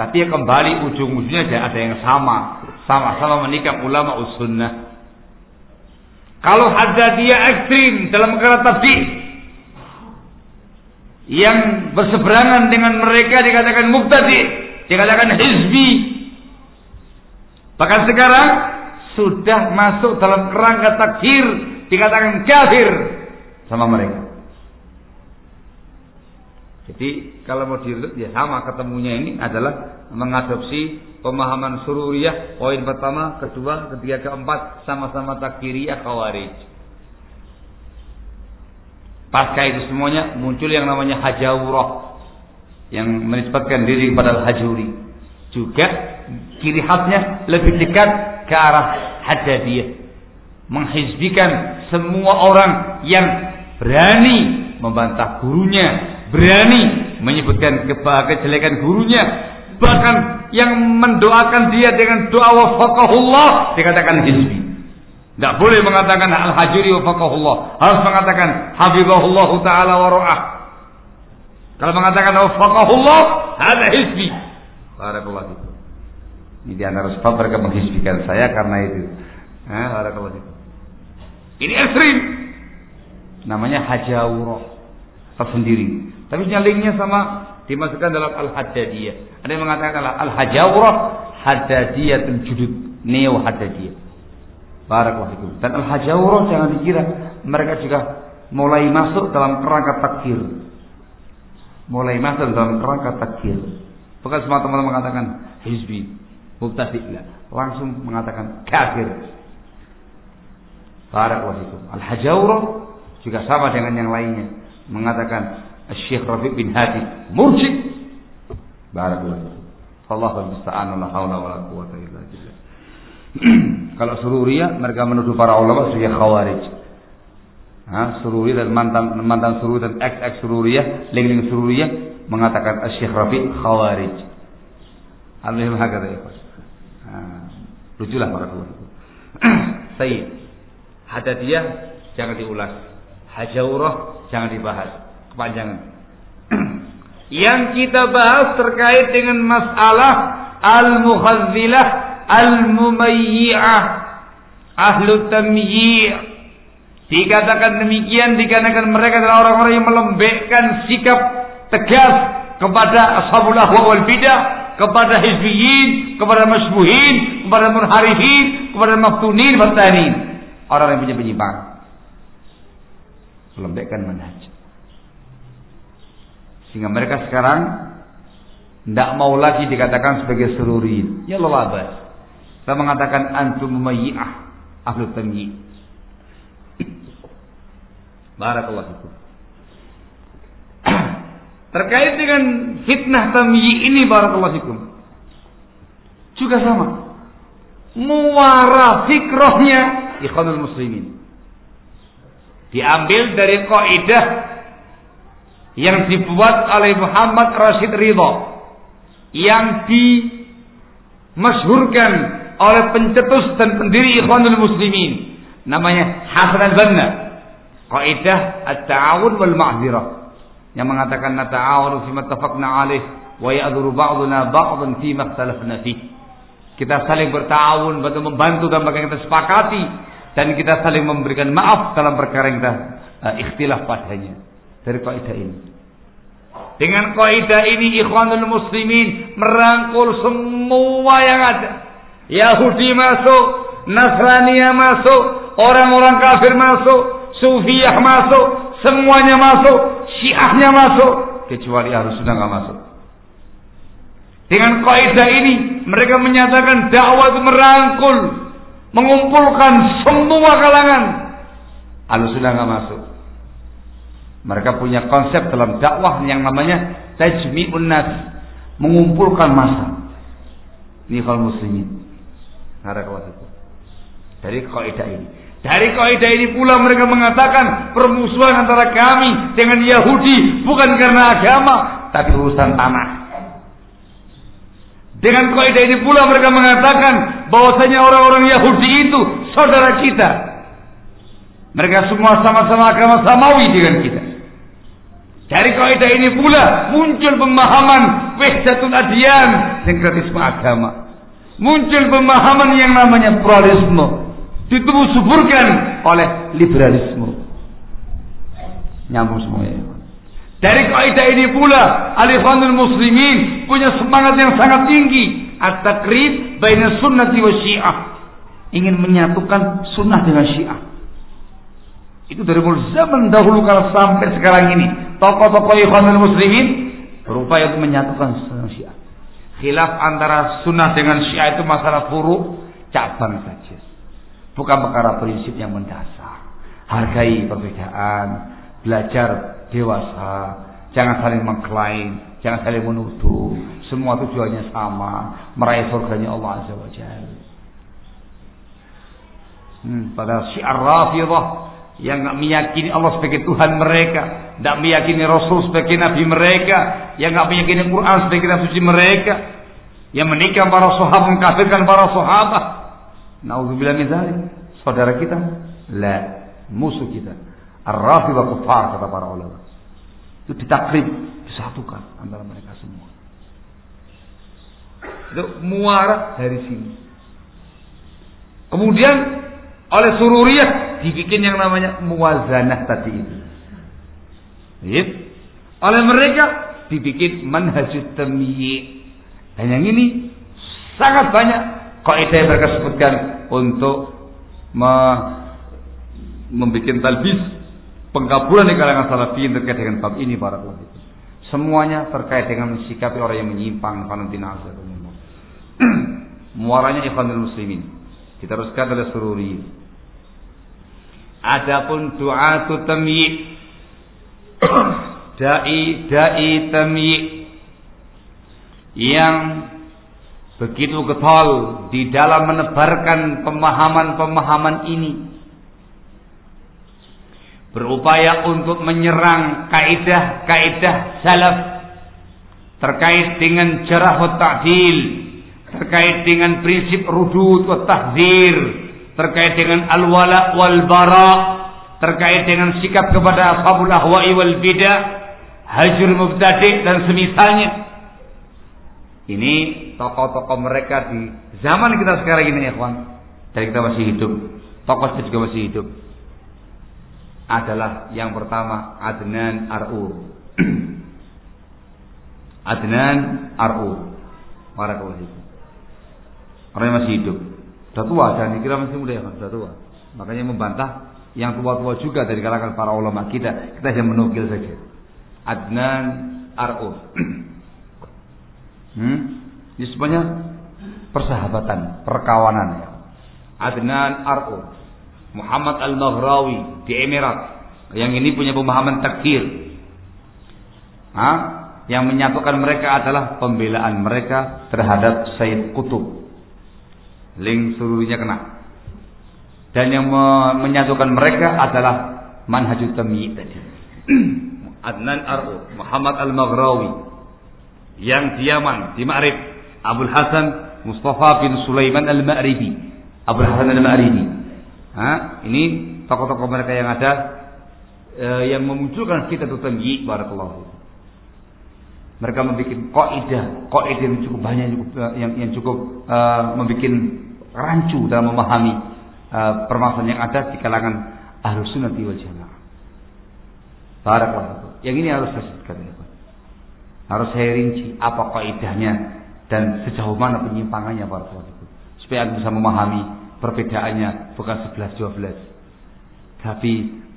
Tapi kembali ujung-ujungnya ada yang sama. Sama-sama menikah ulama usunnah. Kalau dia ekstrim dalam perkara tafsir yang berseberangan dengan mereka dikatakan muktadi, dikatakan hizbi. Bahkan sekarang sudah masuk dalam kerangka takfir, dikatakan kafir sama mereka. Jadi kalau mau dirut ya sama ketemunya ini adalah mengadopsi pemahaman sururiyah poin pertama, kedua, ketiga, keempat sama-sama takfiriyah khawarij. Pasca itu semuanya muncul yang namanya hajawurah yang menisbatkan diri kepada hajuri. Juga ciri khasnya lebih dekat ke arah hadadiyah. Menghizbikan semua orang yang berani membantah gurunya, berani menyebutkan kejelekan gurunya, bahkan yang mendoakan dia dengan doa wafakahullah dikatakan hizbi. Tidak boleh mengatakan al-hajuri wafakahullah. Harus mengatakan hafizahullah ta'ala wa ra'ah. Kalau mengatakan wafakahullah, ada hizbi. Barakallahu itu. Ini di antara sebab mereka menghizbikan saya karena itu. Nah, barakallahu. Ini ekstrim. Namanya hajawurah. Tersendiri. Tapi nyalingnya sama dimasukkan dalam al-haddadiyah. Ada yang mengatakan al-hajawrah haddadiyatul judud, neo haddadiyah. Barakallahu. Dan al-hajawrah jangan dikira mereka juga mulai masuk dalam kerangka takfir. Mulai masuk dalam kerangka takfir. Bukan semua teman-teman mengatakan hizbi, mubtadi langsung mengatakan kafir. Barakallahu. Al-hajawrah juga sama dengan yang lainnya mengatakan Syekh Rafiq bin Hadi murjid barakallahu Allah musta'an la haula quwata illa kalau sururiyah mereka menuduh para ulama sebagai khawarij. Ha, sururiyah dan mantan mantan sururi dan ex ex sururiyah ling-ling sururiyah mengatakan Syekh Rafiq khawarij. Alhamdulillah hakata ya luculah barakallahu Sayyid hadadiyah jangan diulas. Hajaurah jangan dibahas kepanjangan. Yang kita bahas terkait dengan masalah al-mukhazzilah al-mumayyi'ah ahlu tamyi' Dikatakan demikian dikarenakan mereka adalah orang-orang yang melembekkan sikap tegas kepada ashabul ahwa wal bidah, kepada hizbiyin, kepada masbuhin, kepada munharifin, kepada maftunin, bertanin. Orang yang punya penyimpangan. Melembekkan manhaj. Sehingga mereka sekarang tidak mau lagi dikatakan sebagai seluruh Ya Allah Saya mengatakan antum mumayyi'ah ahlu tamyi. Barakallahu fikum. Terkait dengan fitnah tamyi ini barakallahu fikum. Juga sama. muara fikrohnya ikhwanul muslimin. Diambil dari kaidah yang dibuat oleh Muhammad Rashid Ridho. Yang dimasyhurkan oleh pencetus dan pendiri Ikhwanul Muslimin. Namanya Hasan al-Banna. Kaidah at-ta'awun wal ma'dzirah yang mengatakan nata'awun fi mattafaqna alaih wa ya'dhuru ba'duna ba'dhan fi makhtalafna fi. Kita saling bertawun bantu membantu dalam yang kita sepakati. Dan kita saling memberikan maaf dalam perkara yang kita uh, ikhtilaf padanya dari kaidah ini. Dengan kaidah ini ikhwanul muslimin merangkul semua yang ada. Yahudi masuk, Nasrani masuk, orang-orang kafir masuk, Sufiyah masuk, semuanya masuk, Syiahnya masuk, kecuali Ahlus Sunnah nggak masuk. Dengan kaidah ini mereka menyatakan dakwah itu merangkul mengumpulkan semua kalangan. Alusuna nggak masuk. Mereka punya konsep dalam dakwah yang namanya tajmi'un nas, mengumpulkan masa. Ini kalau muslimin. Dari kaidah ini. Dari kaidah ini pula mereka mengatakan permusuhan antara kami dengan Yahudi bukan karena agama, tapi urusan tanah. Dengan kaidah ini pula mereka mengatakan bahwasanya orang-orang Yahudi itu saudara kita. Mereka semua sama-sama agama samawi dengan kita. Dari kaidah ini pula muncul pemahaman wahdatul adyan, sinkretisme agama. Muncul pemahaman yang namanya pluralisme. Ditubuh suburkan oleh liberalisme. Nyambung semuanya. Dari kaidah ini pula alifanul muslimin punya semangat yang sangat tinggi at-takrib baina sunnati wa syiah. Ingin menyatukan sunnah dengan syiah. Itu dari mulai zaman dahulu kalau sampai sekarang ini. Tokoh-tokoh ikhwanul muslimin berupaya untuk menyatukan sunnah syiah. Khilaf antara sunnah dengan syiah itu masalah furu cabang saja. Bukan perkara prinsip yang mendasar. Hargai perbedaan, belajar dewasa, jangan saling mengklaim, jangan saling menuduh. Semua tujuannya sama, meraih surganya Allah Azza wa Jalla. Hmm, pada syiar Rafidah yang nggak meyakini Allah sebagai Tuhan mereka, tidak meyakini Rasul sebagai Nabi mereka, yang nggak meyakini Quran sebagai kitab suci mereka, yang menikah para sahabat, mengkafirkan para sahabat. Nauzubillah min Saudara kita, la musuh kita. Ar-Rafidah kufar kata para ulama. Itu ditakrib, disatukan antara mereka semua. Itu muara dari sini. Kemudian oleh sururiyah dibikin yang namanya muwazanah tadi itu. Iya. Oleh mereka dibikin manhajut tamyi. Dan yang ini sangat banyak kaidah yang mereka sebutkan untuk me membuat talbis pengkabulan di kalangan salafiyin terkait dengan bab ini para ulama itu. Semuanya terkait dengan sikapi orang yang menyimpang fanatina Muaranya ikhwanul muslimin. Kita teruskan oleh sururi. Adapun doa tu tamyi dai dai tamyi yang begitu getol di dalam menebarkan pemahaman-pemahaman ini. Berupaya untuk menyerang kaidah-kaidah salaf terkait dengan jarah ta'dil, terkait dengan prinsip rudud wa tahzir, terkait dengan al-wala wal bara, terkait dengan sikap kepada ashabul ahwa'i wal bidah, hajur mubtadi' dan semisalnya. Ini tokoh-tokoh mereka di zaman kita sekarang ini ya kawan. Dan kita masih hidup. Tokoh juga masih hidup adalah yang pertama Adnan Ar'ur. Adnan Ar'ur. Barakallahu Orang yang masih hidup. Sudah tua, jangan dikira masih muda ya, sudah tua. Makanya membantah yang tua-tua juga dari kalangan para ulama kita. Kita hanya menukil saja. Adnan Ar'ur. hmm? Ini semuanya persahabatan, perkawanan ya. Adnan Ar'ur. Muhammad Al-Maghrawi di Emirat. Yang ini punya pemahaman takdir. Ha? Yang menyatukan mereka adalah pembelaan mereka terhadap Sayyid Qutub. Link seluruhnya kena. Dan yang menyatukan mereka adalah manhajul tamyiz tadi. Adnan Ar'u, Muhammad Al-Maghrawi yang di Yaman, di Ma'rib, Abdul Hasan Mustafa bin Sulaiman Al-Ma'ribi. Abdul Hasan Al-Ma'ribi. Ha, ini tokoh-tokoh mereka yang ada eh, yang memunculkan kita tamyiz barakallahu mereka membuat kaidah, kaidah yang cukup banyak yang cukup, eh, yang, yang cukup uh, membuat rancu dalam memahami uh, permasalahan yang ada di kalangan ahlu sunnah wal jamaah. Barakallahu. Yang ini harus saya sebutkan ya. Harus saya rinci apa kaidahnya dan sejauh mana penyimpangannya barakallahu. Supaya Anda bisa memahami perbedaannya bukan 11 12. Tapi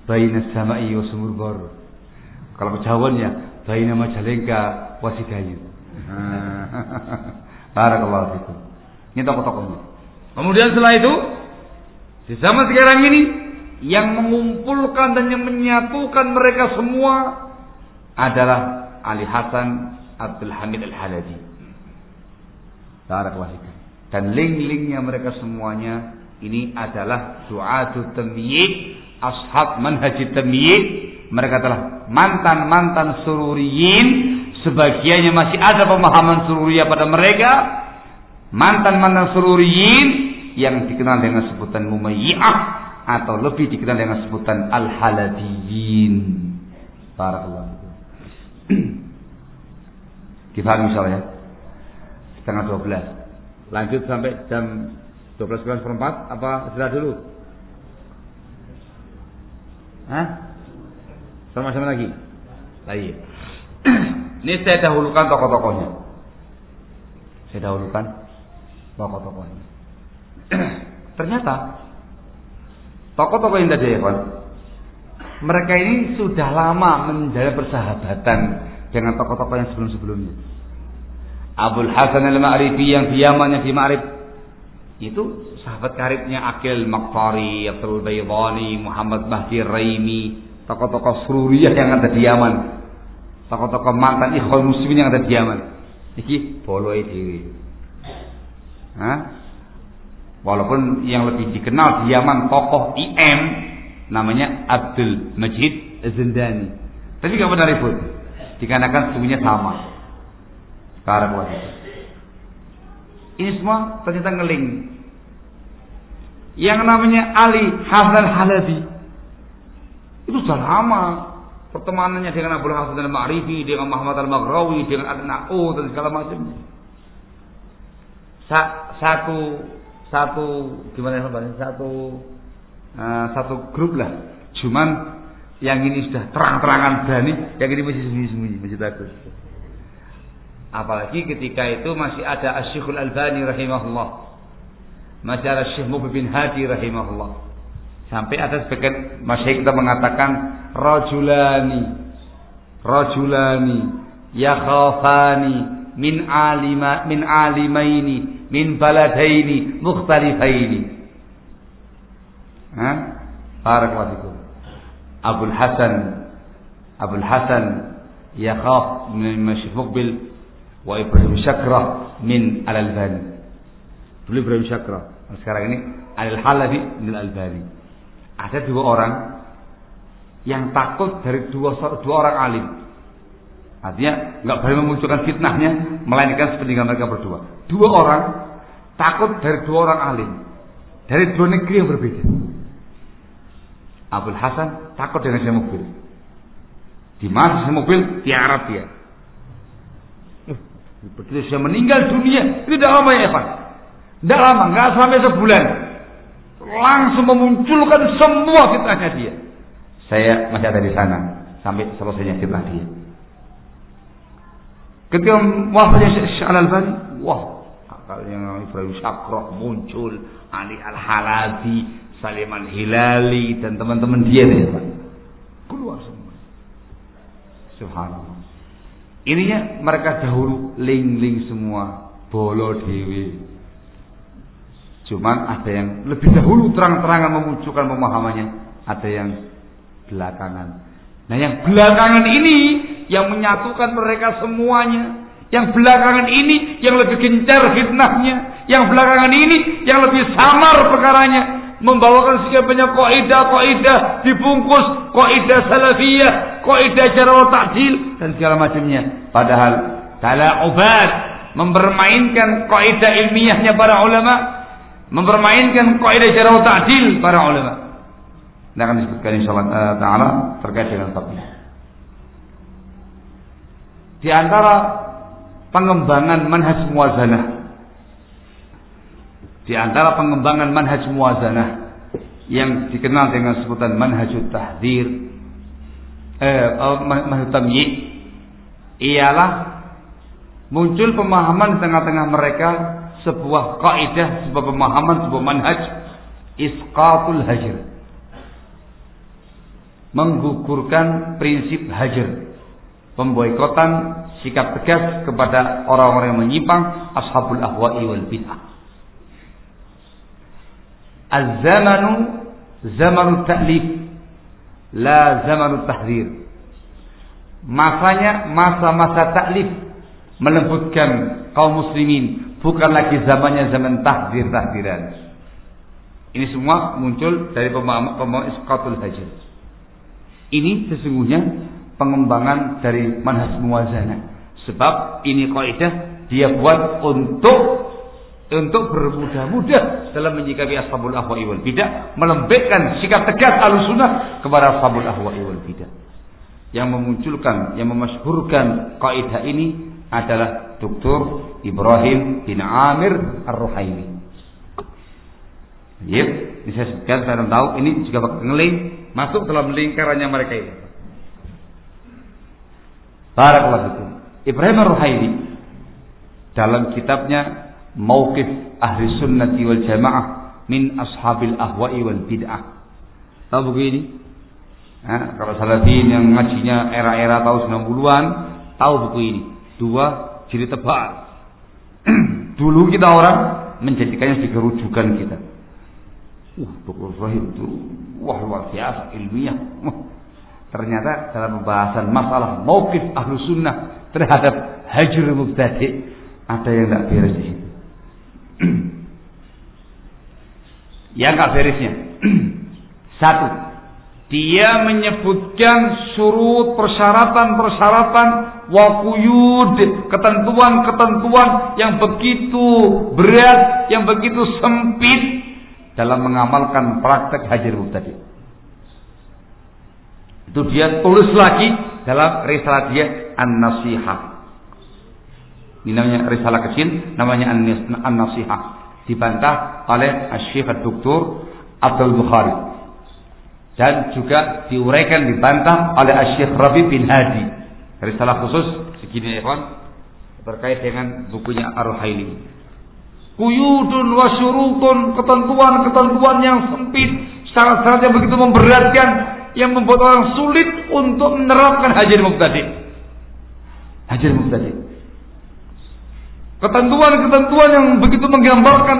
baina sama'i wa sumur Kalau kejauhannya baina Majalengka wa Sidayu. Barakallahu fikum. Ini tokoh-tokohnya. Kemudian setelah itu di zaman sekarang ini yang mengumpulkan dan yang menyatukan mereka semua adalah Ali Hasan Abdul Hamid fikum. Dan link-linknya mereka semuanya ini adalah du'atu tamyiz ashab manhaj tamyiz. Mereka telah mantan-mantan sururiyin. Sebagiannya masih ada pemahaman sururiyah pada mereka mantan-mantan sururiyin yang dikenal dengan sebutan mumayyah atau lebih dikenal dengan sebutan al-haladiyin barakallahu Difahami misalnya setengah 12 lanjut sampai jam 12 kurang seperempat apa sudah dulu Hah? Sama-sama lagi. Baik. Ini saya dahulukan tokoh-tokohnya. Saya dahulukan tokoh-tokohnya. Ternyata tokoh-tokoh yang tadi ya, mereka ini sudah lama menjalin persahabatan dengan tokoh-tokoh yang sebelum-sebelumnya. Abdul Hasan al-Ma'rifi yang di Yaman yang di Ma'rif itu sahabat karibnya Akil Maqfari, Abdul Baydani, Muhammad Mahdi Raimi, tokoh-tokoh sururiyah yang ada di Yaman, tokoh-tokoh mantan ikhwan muslimin yang ada di Yaman. Iki boloi dhewe. Hah? Walaupun yang lebih dikenal di Yaman tokoh IM namanya Abdul Majid Zindani. Tapi gak pernah ribut. Dikarenakan suhunya sama. Sekarang waktu Ini semua ternyata ngeling. Yang namanya Ali Hasan Halabi itu sudah lama pertemanannya dengan Abu Hasan al-Ma'rifi, dengan Muhammad al-Maghrawi, dengan Adna'u dan segala macamnya. Sa satu satu gimana ya Satu uh, satu grup lah. Cuman yang ini sudah terang-terangan berani, yang ini masih sembunyi-sembunyi, masih takut. Apalagi ketika itu masih ada Asy-Syekhul Albani rahimahullah. Masih ada Syekh bin Hadi rahimahullah. Sampai ada sebagian masyarakat kita mengatakan rajulani rajulani yakhafani min alima min alimaini min baladaini mukhtalifaini. Ha? Barakallahu Abdul Hasan Abdul Hasan yakhaf min Masy wa Ibrahim Syakra min Al-Albani. Dulu Ibrahim Syakra. Sekarang ini Al-Halabi min Al-Albani. Ada dua orang yang takut dari dua dua orang alim. Artinya nggak boleh memunculkan fitnahnya, melainkan sepeninggal mereka berdua. Dua orang takut dari dua orang alim dari dua negeri yang berbeda. Abdul Hasan takut dengan si mobil. Di mana si mobil? Di Arab dia. Begitu saya meninggal dunia, tidak lama ya Evan. Tidak lama, nggak sampai sebulan langsung memunculkan semua fitnahnya dia. Saya masih ada di sana sampai selesainya fitnah dia. Ketika wafatnya Syekh Al-Albani, wah, yang Ibrahim Syakroh muncul, Ali Al-Halabi, Saliman Hilali dan teman-teman dia deh, Pak. Keluar semua. Subhanallah. Ininya mereka dahulu ling-ling semua, bolo dewi. Cuman ada yang lebih dahulu terang-terangan memunculkan pemahamannya, ada yang belakangan. Nah, yang belakangan ini yang menyatukan mereka semuanya. Yang belakangan ini yang lebih gencar fitnahnya, Yang belakangan ini yang lebih samar perkaranya. Membawakan sekian banyak kaidah-kaidah dibungkus kaidah salafiyah, kaidah cara ta'dil dan segala macamnya. Padahal obat mempermainkan kaidah ilmiahnya para ulama, mempermainkan kaidah cara ta'dil para ulama. Ini akan disebutkan insyaallah uh, taala terkait dengan topik. Di antara pengembangan manhaj muazanah di antara pengembangan manhaj muazanah yang dikenal dengan sebutan manhajut tahdir eh, manhaj tamyi ialah muncul pemahaman di tengah-tengah mereka sebuah kaidah, sebuah pemahaman, sebuah manhaj isqatul hajar. Menggugurkan prinsip hajar. Pemboikotan sikap tegas kepada orang-orang yang menyimpang ashabul ahwa'i wal bid'ah. Az-zamanu zamanu ta'lif la zamanu tahdir. Masanya masa-masa taklif melembutkan kaum muslimin bukan lagi zamannya zaman tahdir-tahdiran. Ini semua muncul dari pemahaman pemahaman isqatul hajar. Ini sesungguhnya pengembangan dari manhaj muwazanah. Sebab ini kaidah dia buat untuk untuk bermudah-mudah dalam menyikapi ashabul ahwa'i wal bidah, melembekkan sikap tegas alusuna kepada ashabul ahwa'i wal bidah. Yang memunculkan, yang memasyhurkan kaidah ini adalah Dr. Ibrahim bin Amir Ar-Ruhaili. Yep, ini saya sebutkan, saya tahu ini juga bakal ngeling masuk dalam lingkarannya mereka ini. Barakallahu fikum. Ibrahim Ar-Ruhaili dalam kitabnya Mauqif Ahli Sunnati wal Jamaah min Ashabil Ahwa'i wal Bid'ah. Tahu buku ini? Nah, kalau salafin yang ngajinya era-era tahun 90-an tahu buku ini. Dua jilid tebal. Dulu kita orang menjadikannya sebagai rujukan kita. Uh, Dr. Ibrahim itu wah luar biasa ilmiah. Ternyata dalam pembahasan masalah mauqif ahlu sunnah terhadap hajr mubtadi ada yang tidak beres di situ. yang nggak beresnya satu dia menyebutkan surut persyaratan-persyaratan wakuyud ketentuan-ketentuan yang begitu berat yang begitu sempit dalam mengamalkan praktek hajar mubtadi itu dia tulis lagi dalam risalah dia An-Nasihah. Ini namanya risalah kecil, namanya An-Nasihah. Dibantah oleh Syekh Dr. Abdul Bukhari. Dan juga diuraikan dibantah oleh Syekh Rabi bin Hadi. Risalah khusus segini ya kawan terkait dengan bukunya Ar-Ruhaili. Kuyudun wa syurutun ketentuan-ketentuan yang sempit syarat-syarat yang begitu memberatkan yang membuat orang sulit untuk menerapkan hajar mubtadi. Hajar mubtadi. Ketentuan-ketentuan yang begitu menggambarkan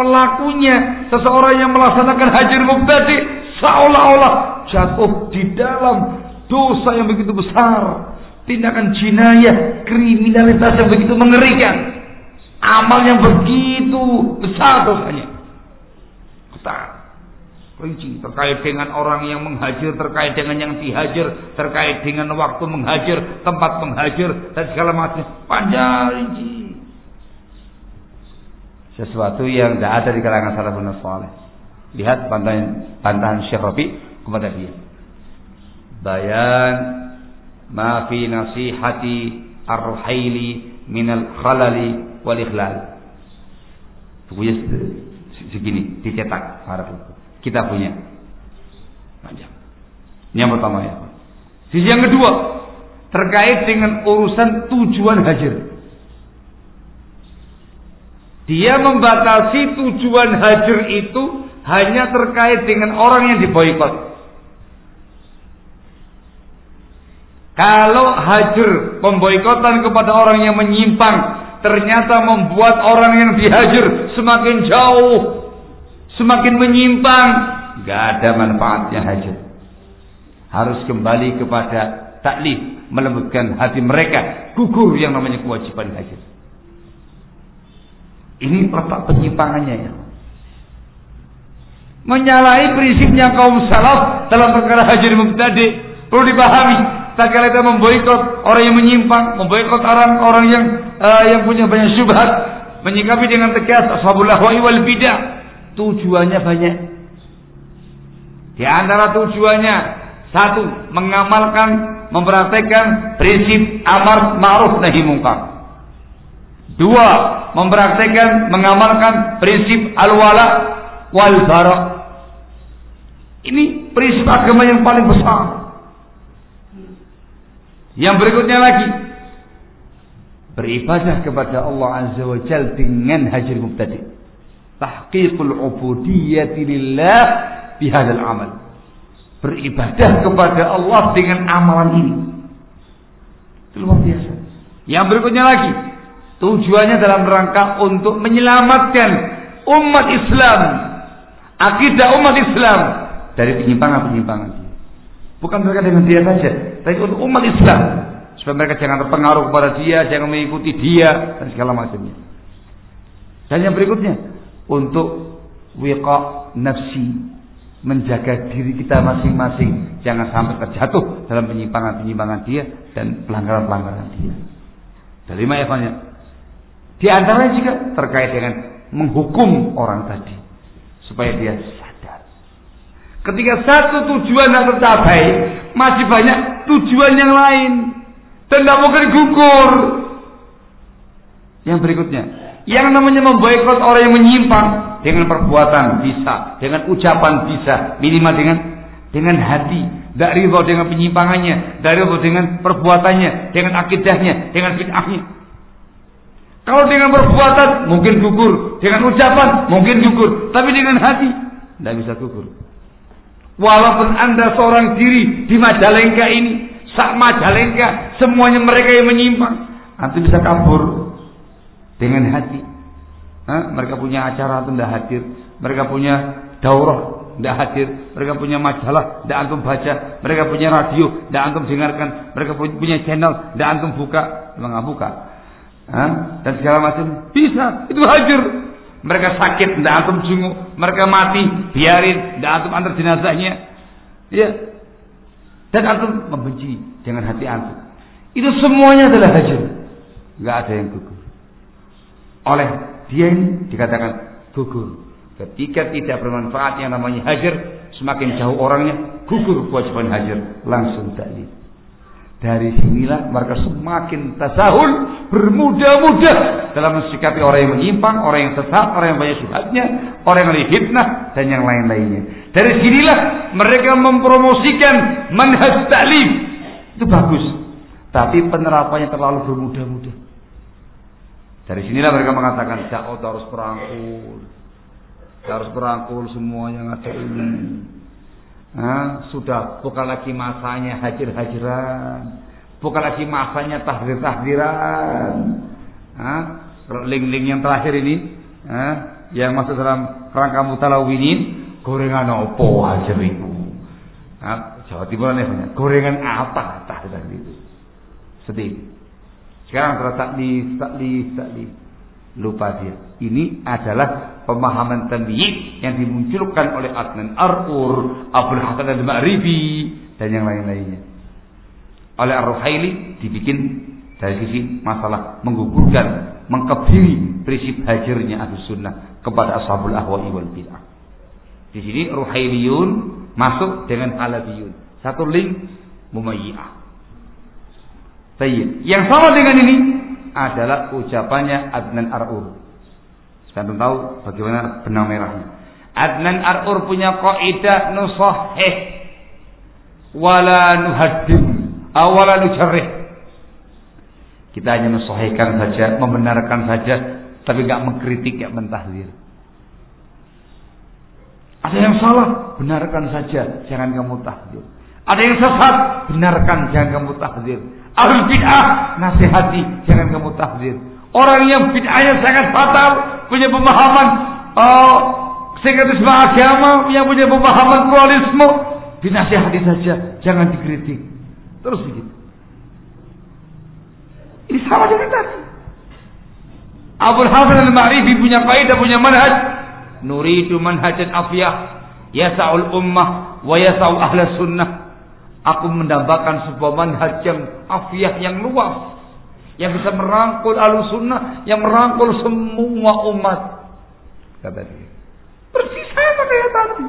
pelakunya seseorang yang melaksanakan hajar mubtadi seolah-olah jatuh di dalam dosa yang begitu besar, tindakan jinayah, kriminalitas yang begitu mengerikan, amal yang begitu besar dosanya. Besar rinci terkait dengan orang yang menghajar, terkait dengan yang dihajar, terkait dengan waktu menghajar, tempat menghajar dan segala macam. Panjang rinci. Sesuatu yang tidak ada di kalangan salafun saleh. Lihat bantahan bantahan Syekh Rabi kepada dia. Bayan ma fi nasihati ar-ruhaili min al-khalali wal ikhlal. Bukunya segini dicetak para kita punya. Panjang. Ini yang pertama ya. Sisi yang kedua terkait dengan urusan tujuan hajar. Dia membatasi tujuan hajar itu hanya terkait dengan orang yang diboikot. Kalau hajar pemboikotan kepada orang yang menyimpang ternyata membuat orang yang dihajar semakin jauh semakin menyimpang, nggak ada manfaatnya hajat. Harus kembali kepada taklif, melembutkan hati mereka, gugur yang namanya kewajiban hajat. Ini letak penyimpangannya ya. Menyalahi prinsipnya kaum salaf dalam perkara haji mubtadi perlu dipahami. Tak kala kita memboikot orang yang menyimpang, memboikot orang-orang yang uh, yang punya banyak syubhat, menyikapi dengan tegas ashabul ahwa'i wal bidah. Tujuannya banyak. Di antara tujuannya satu, mengamalkan, mempraktekkan prinsip amar ma'ruf nahi munkar. Dua, mempraktekkan, mengamalkan prinsip al-wala wal bara. Ini prinsip agama yang paling besar. Yang berikutnya lagi, beribadah kepada Allah Azza wa Jal dengan hajar mubtadi. Tahqiqul ubudiyyati lillah bihadzal amal beribadah kepada Allah dengan amalan ini. Itu luar biasa. Yang berikutnya lagi, tujuannya dalam rangka untuk menyelamatkan umat Islam, akidah umat Islam dari penyimpangan-penyimpangan Bukan mereka dengan dia saja, tapi untuk umat Islam supaya mereka jangan terpengaruh kepada dia, jangan mengikuti dia dan segala macamnya. Dan yang berikutnya untuk wiqa nafsi menjaga diri kita masing-masing jangan sampai terjatuh dalam penyimpangan-penyimpangan dia dan pelanggaran-pelanggaran dia. Dan lima evannya. Di antaranya juga terkait dengan menghukum orang tadi supaya dia sadar. Ketika satu tujuan yang tercapai, masih banyak tujuan yang lain dan tidak mungkin gugur. Yang berikutnya, yang namanya memboikot orang yang menyimpang dengan perbuatan bisa, dengan ucapan bisa, minimal dengan dengan hati, tidak ridho dengan penyimpangannya, tidak ridho dengan perbuatannya, dengan akidahnya, dengan bid'ahnya. Kalau dengan perbuatan mungkin gugur, dengan ucapan mungkin gugur, tapi dengan hati tidak bisa gugur. Walaupun anda seorang diri di Majalengka ini, sak Majalengka, semuanya mereka yang menyimpang, nanti bisa kabur dengan hati. Hah? Mereka punya acara itu tidak hadir. Mereka punya daurah tidak hadir. Mereka punya majalah tidak antum baca. Mereka punya radio tidak antum dengarkan. Mereka punya channel tidak antum buka. Memang buka. Hah? Dan segala macam bisa itu hadir. Mereka sakit tidak antum jenguk. Mereka mati biarin tidak antum antar jenazahnya. Ya. Dan antum membenci dengan hati antum. Itu semuanya adalah hadir. Nggak ada yang gugur. Oleh dia dikatakan gugur. Ketika tidak bermanfaat yang namanya hajar, semakin jauh orangnya, gugur kewajiban hajar, langsung taklid. Dari sinilah mereka semakin tasahul, bermudah-mudah dalam mensikapi orang yang menyimpang, orang yang sesat, orang yang banyak syubhatnya, orang yang difitnah dan yang lain-lainnya. Dari sinilah mereka mempromosikan manhaj taklim. Itu bagus. Tapi penerapannya terlalu bermudah-mudah. Dari sinilah mereka mengatakan dakwah harus perangkul. Harus perangkul semua yang ada ini. Nah, sudah bukan lagi masanya hajir-hajiran. Bukan lagi masanya tahdir-tahdiran. Nah, link-link yang terakhir ini nah, yang masuk dalam rangka mutalawinin gorengan opo hajir itu. Nah, Jawa Timur nih gorengan apa tahdiran itu. Sedih. Sekarang antara taklif, taklif, taklif. Lupa dia. Ini adalah pemahaman tanbih yang dimunculkan oleh Adnan Arur, Abdul Hasan al-Ma'ribi, dan yang lain-lainnya. Oleh Ar-Ruhaili dibikin dari sisi masalah menggugurkan, mengkebiri prinsip hajirnya Ahlus Sunnah kepada Ashabul Ahwa'i wal Bid'ah. Di sini Ruhailiyun masuk dengan Halabiyun. Satu link Mumayyah. Tayyib. Yang sama dengan ini adalah ucapannya Adnan Ar'ur. Sekarang tahu bagaimana benang merahnya. Adnan Ar'ur punya kaidah nusahih wala nuhaddim awala nujarrih. Kita hanya nusahihkan saja, membenarkan saja, tapi nggak mengkritik, nggak mentahdir. Ada yang salah, benarkan saja, jangan kamu tahdir. Ada yang sesat, benarkan, jangan kamu tahdir. Ahli bid'ah nasihati jangan kamu tahdir. Orang yang bid'ahnya sangat fatal, punya pemahaman oh, sekretisme agama, yang punya pemahaman pluralisme, dinasihati saja, jangan dikritik. Terus begitu. Ini sama dengan tadi. Abu Hasan al-Ma'rifi punya kaidah, punya manhaj. Nuridu manhajan afiyah. Yasa'ul ummah wa yasa'u ahla sunnah. Aku mendambakan sebuah manhaj yang afiyah yang luas. Yang bisa merangkul ahlu sunnah. Yang merangkul semua umat. Kata dia. Persis sama kayak tadi.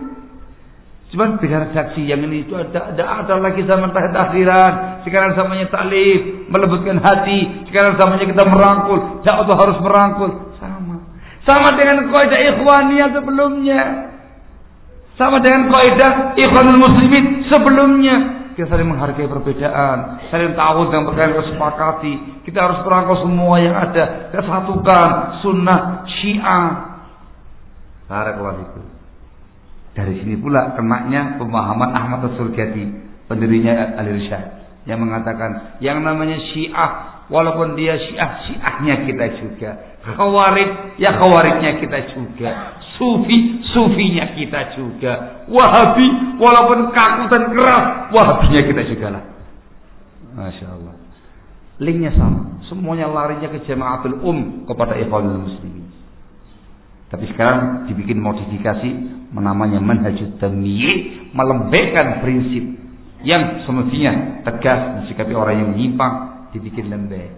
Cuman beda saksi yang ini itu ada ada ada lagi zaman tahdiran. Sekarang zamannya taklif, melembutkan hati. Sekarang zamannya kita merangkul. Dakwah harus merangkul. Sama. Sama dengan kaidah ikhwaniyah sebelumnya. Sama dengan kaidah ikhwanul muslimin sebelumnya. Kita saling menghargai perbedaan, saling tahu dengan perkara kesepakati. Kita harus merangkul semua yang ada. Kita satukan sunnah syiah. Barakallahu dari sini pula kenaknya pemahaman Ahmad As-Surgati, pendirinya Al-Irsyad yang mengatakan yang namanya Syiah walaupun dia Syiah Syiahnya kita juga, Khawarij ya Khawarijnya kita juga, Sufi Sufinya kita juga, Wahabi walaupun kaku dan keras Wahabinya kita juga lah. Masya Allah. Linknya sama, semuanya larinya ke Jamaatul Um kepada Ikhwanul Muslimin. Tapi sekarang dibikin modifikasi menamanya manhajut tamyiz melembekkan prinsip yang semestinya tegas mensikapi orang yang menyimpang dibikin lembek.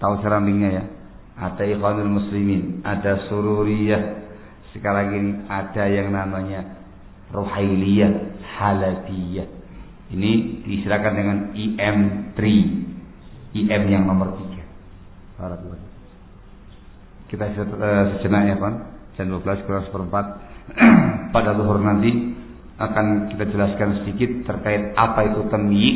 Tahu serambingnya ya? Ada ikhwanul muslimin, ada sururiyah. Sekarang ini ada yang namanya rohailiyah, halabiyah. Ini diistilahkan dengan IM3. IM yang nomor 3. Barakallahu kita uh, sejenak ya Pak. Jam 12 kurang seperempat. Pada zuhur nanti akan kita jelaskan sedikit terkait apa itu temyi,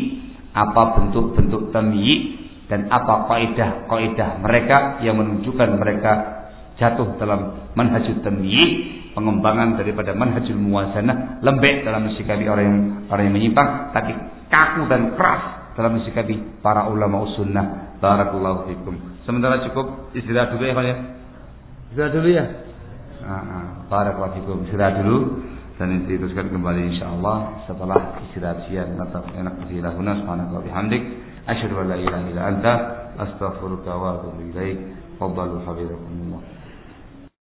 apa bentuk-bentuk temyi dan apa kaidah-kaidah mereka yang menunjukkan mereka jatuh dalam manhajul temyi, pengembangan daripada manhajul muwazanah, lembek dalam mensikapi orang yang orang yang menyimpang, tapi kaku dan keras dalam mensikapi para ulama sunnah. Barakallahu fikum. Sementara cukup istirahat dulu ya Pak ya. Sudah dulu ya? Barakallahu fikum. Sudah dulu dan diteruskan kembali insyaallah setelah istirahat siang atau enak lahuna subhanaka wa bihamdik أشهد أن لا إله إلا أنت أستغفرك وأتوب إليك. فضلوا حفظكم الله.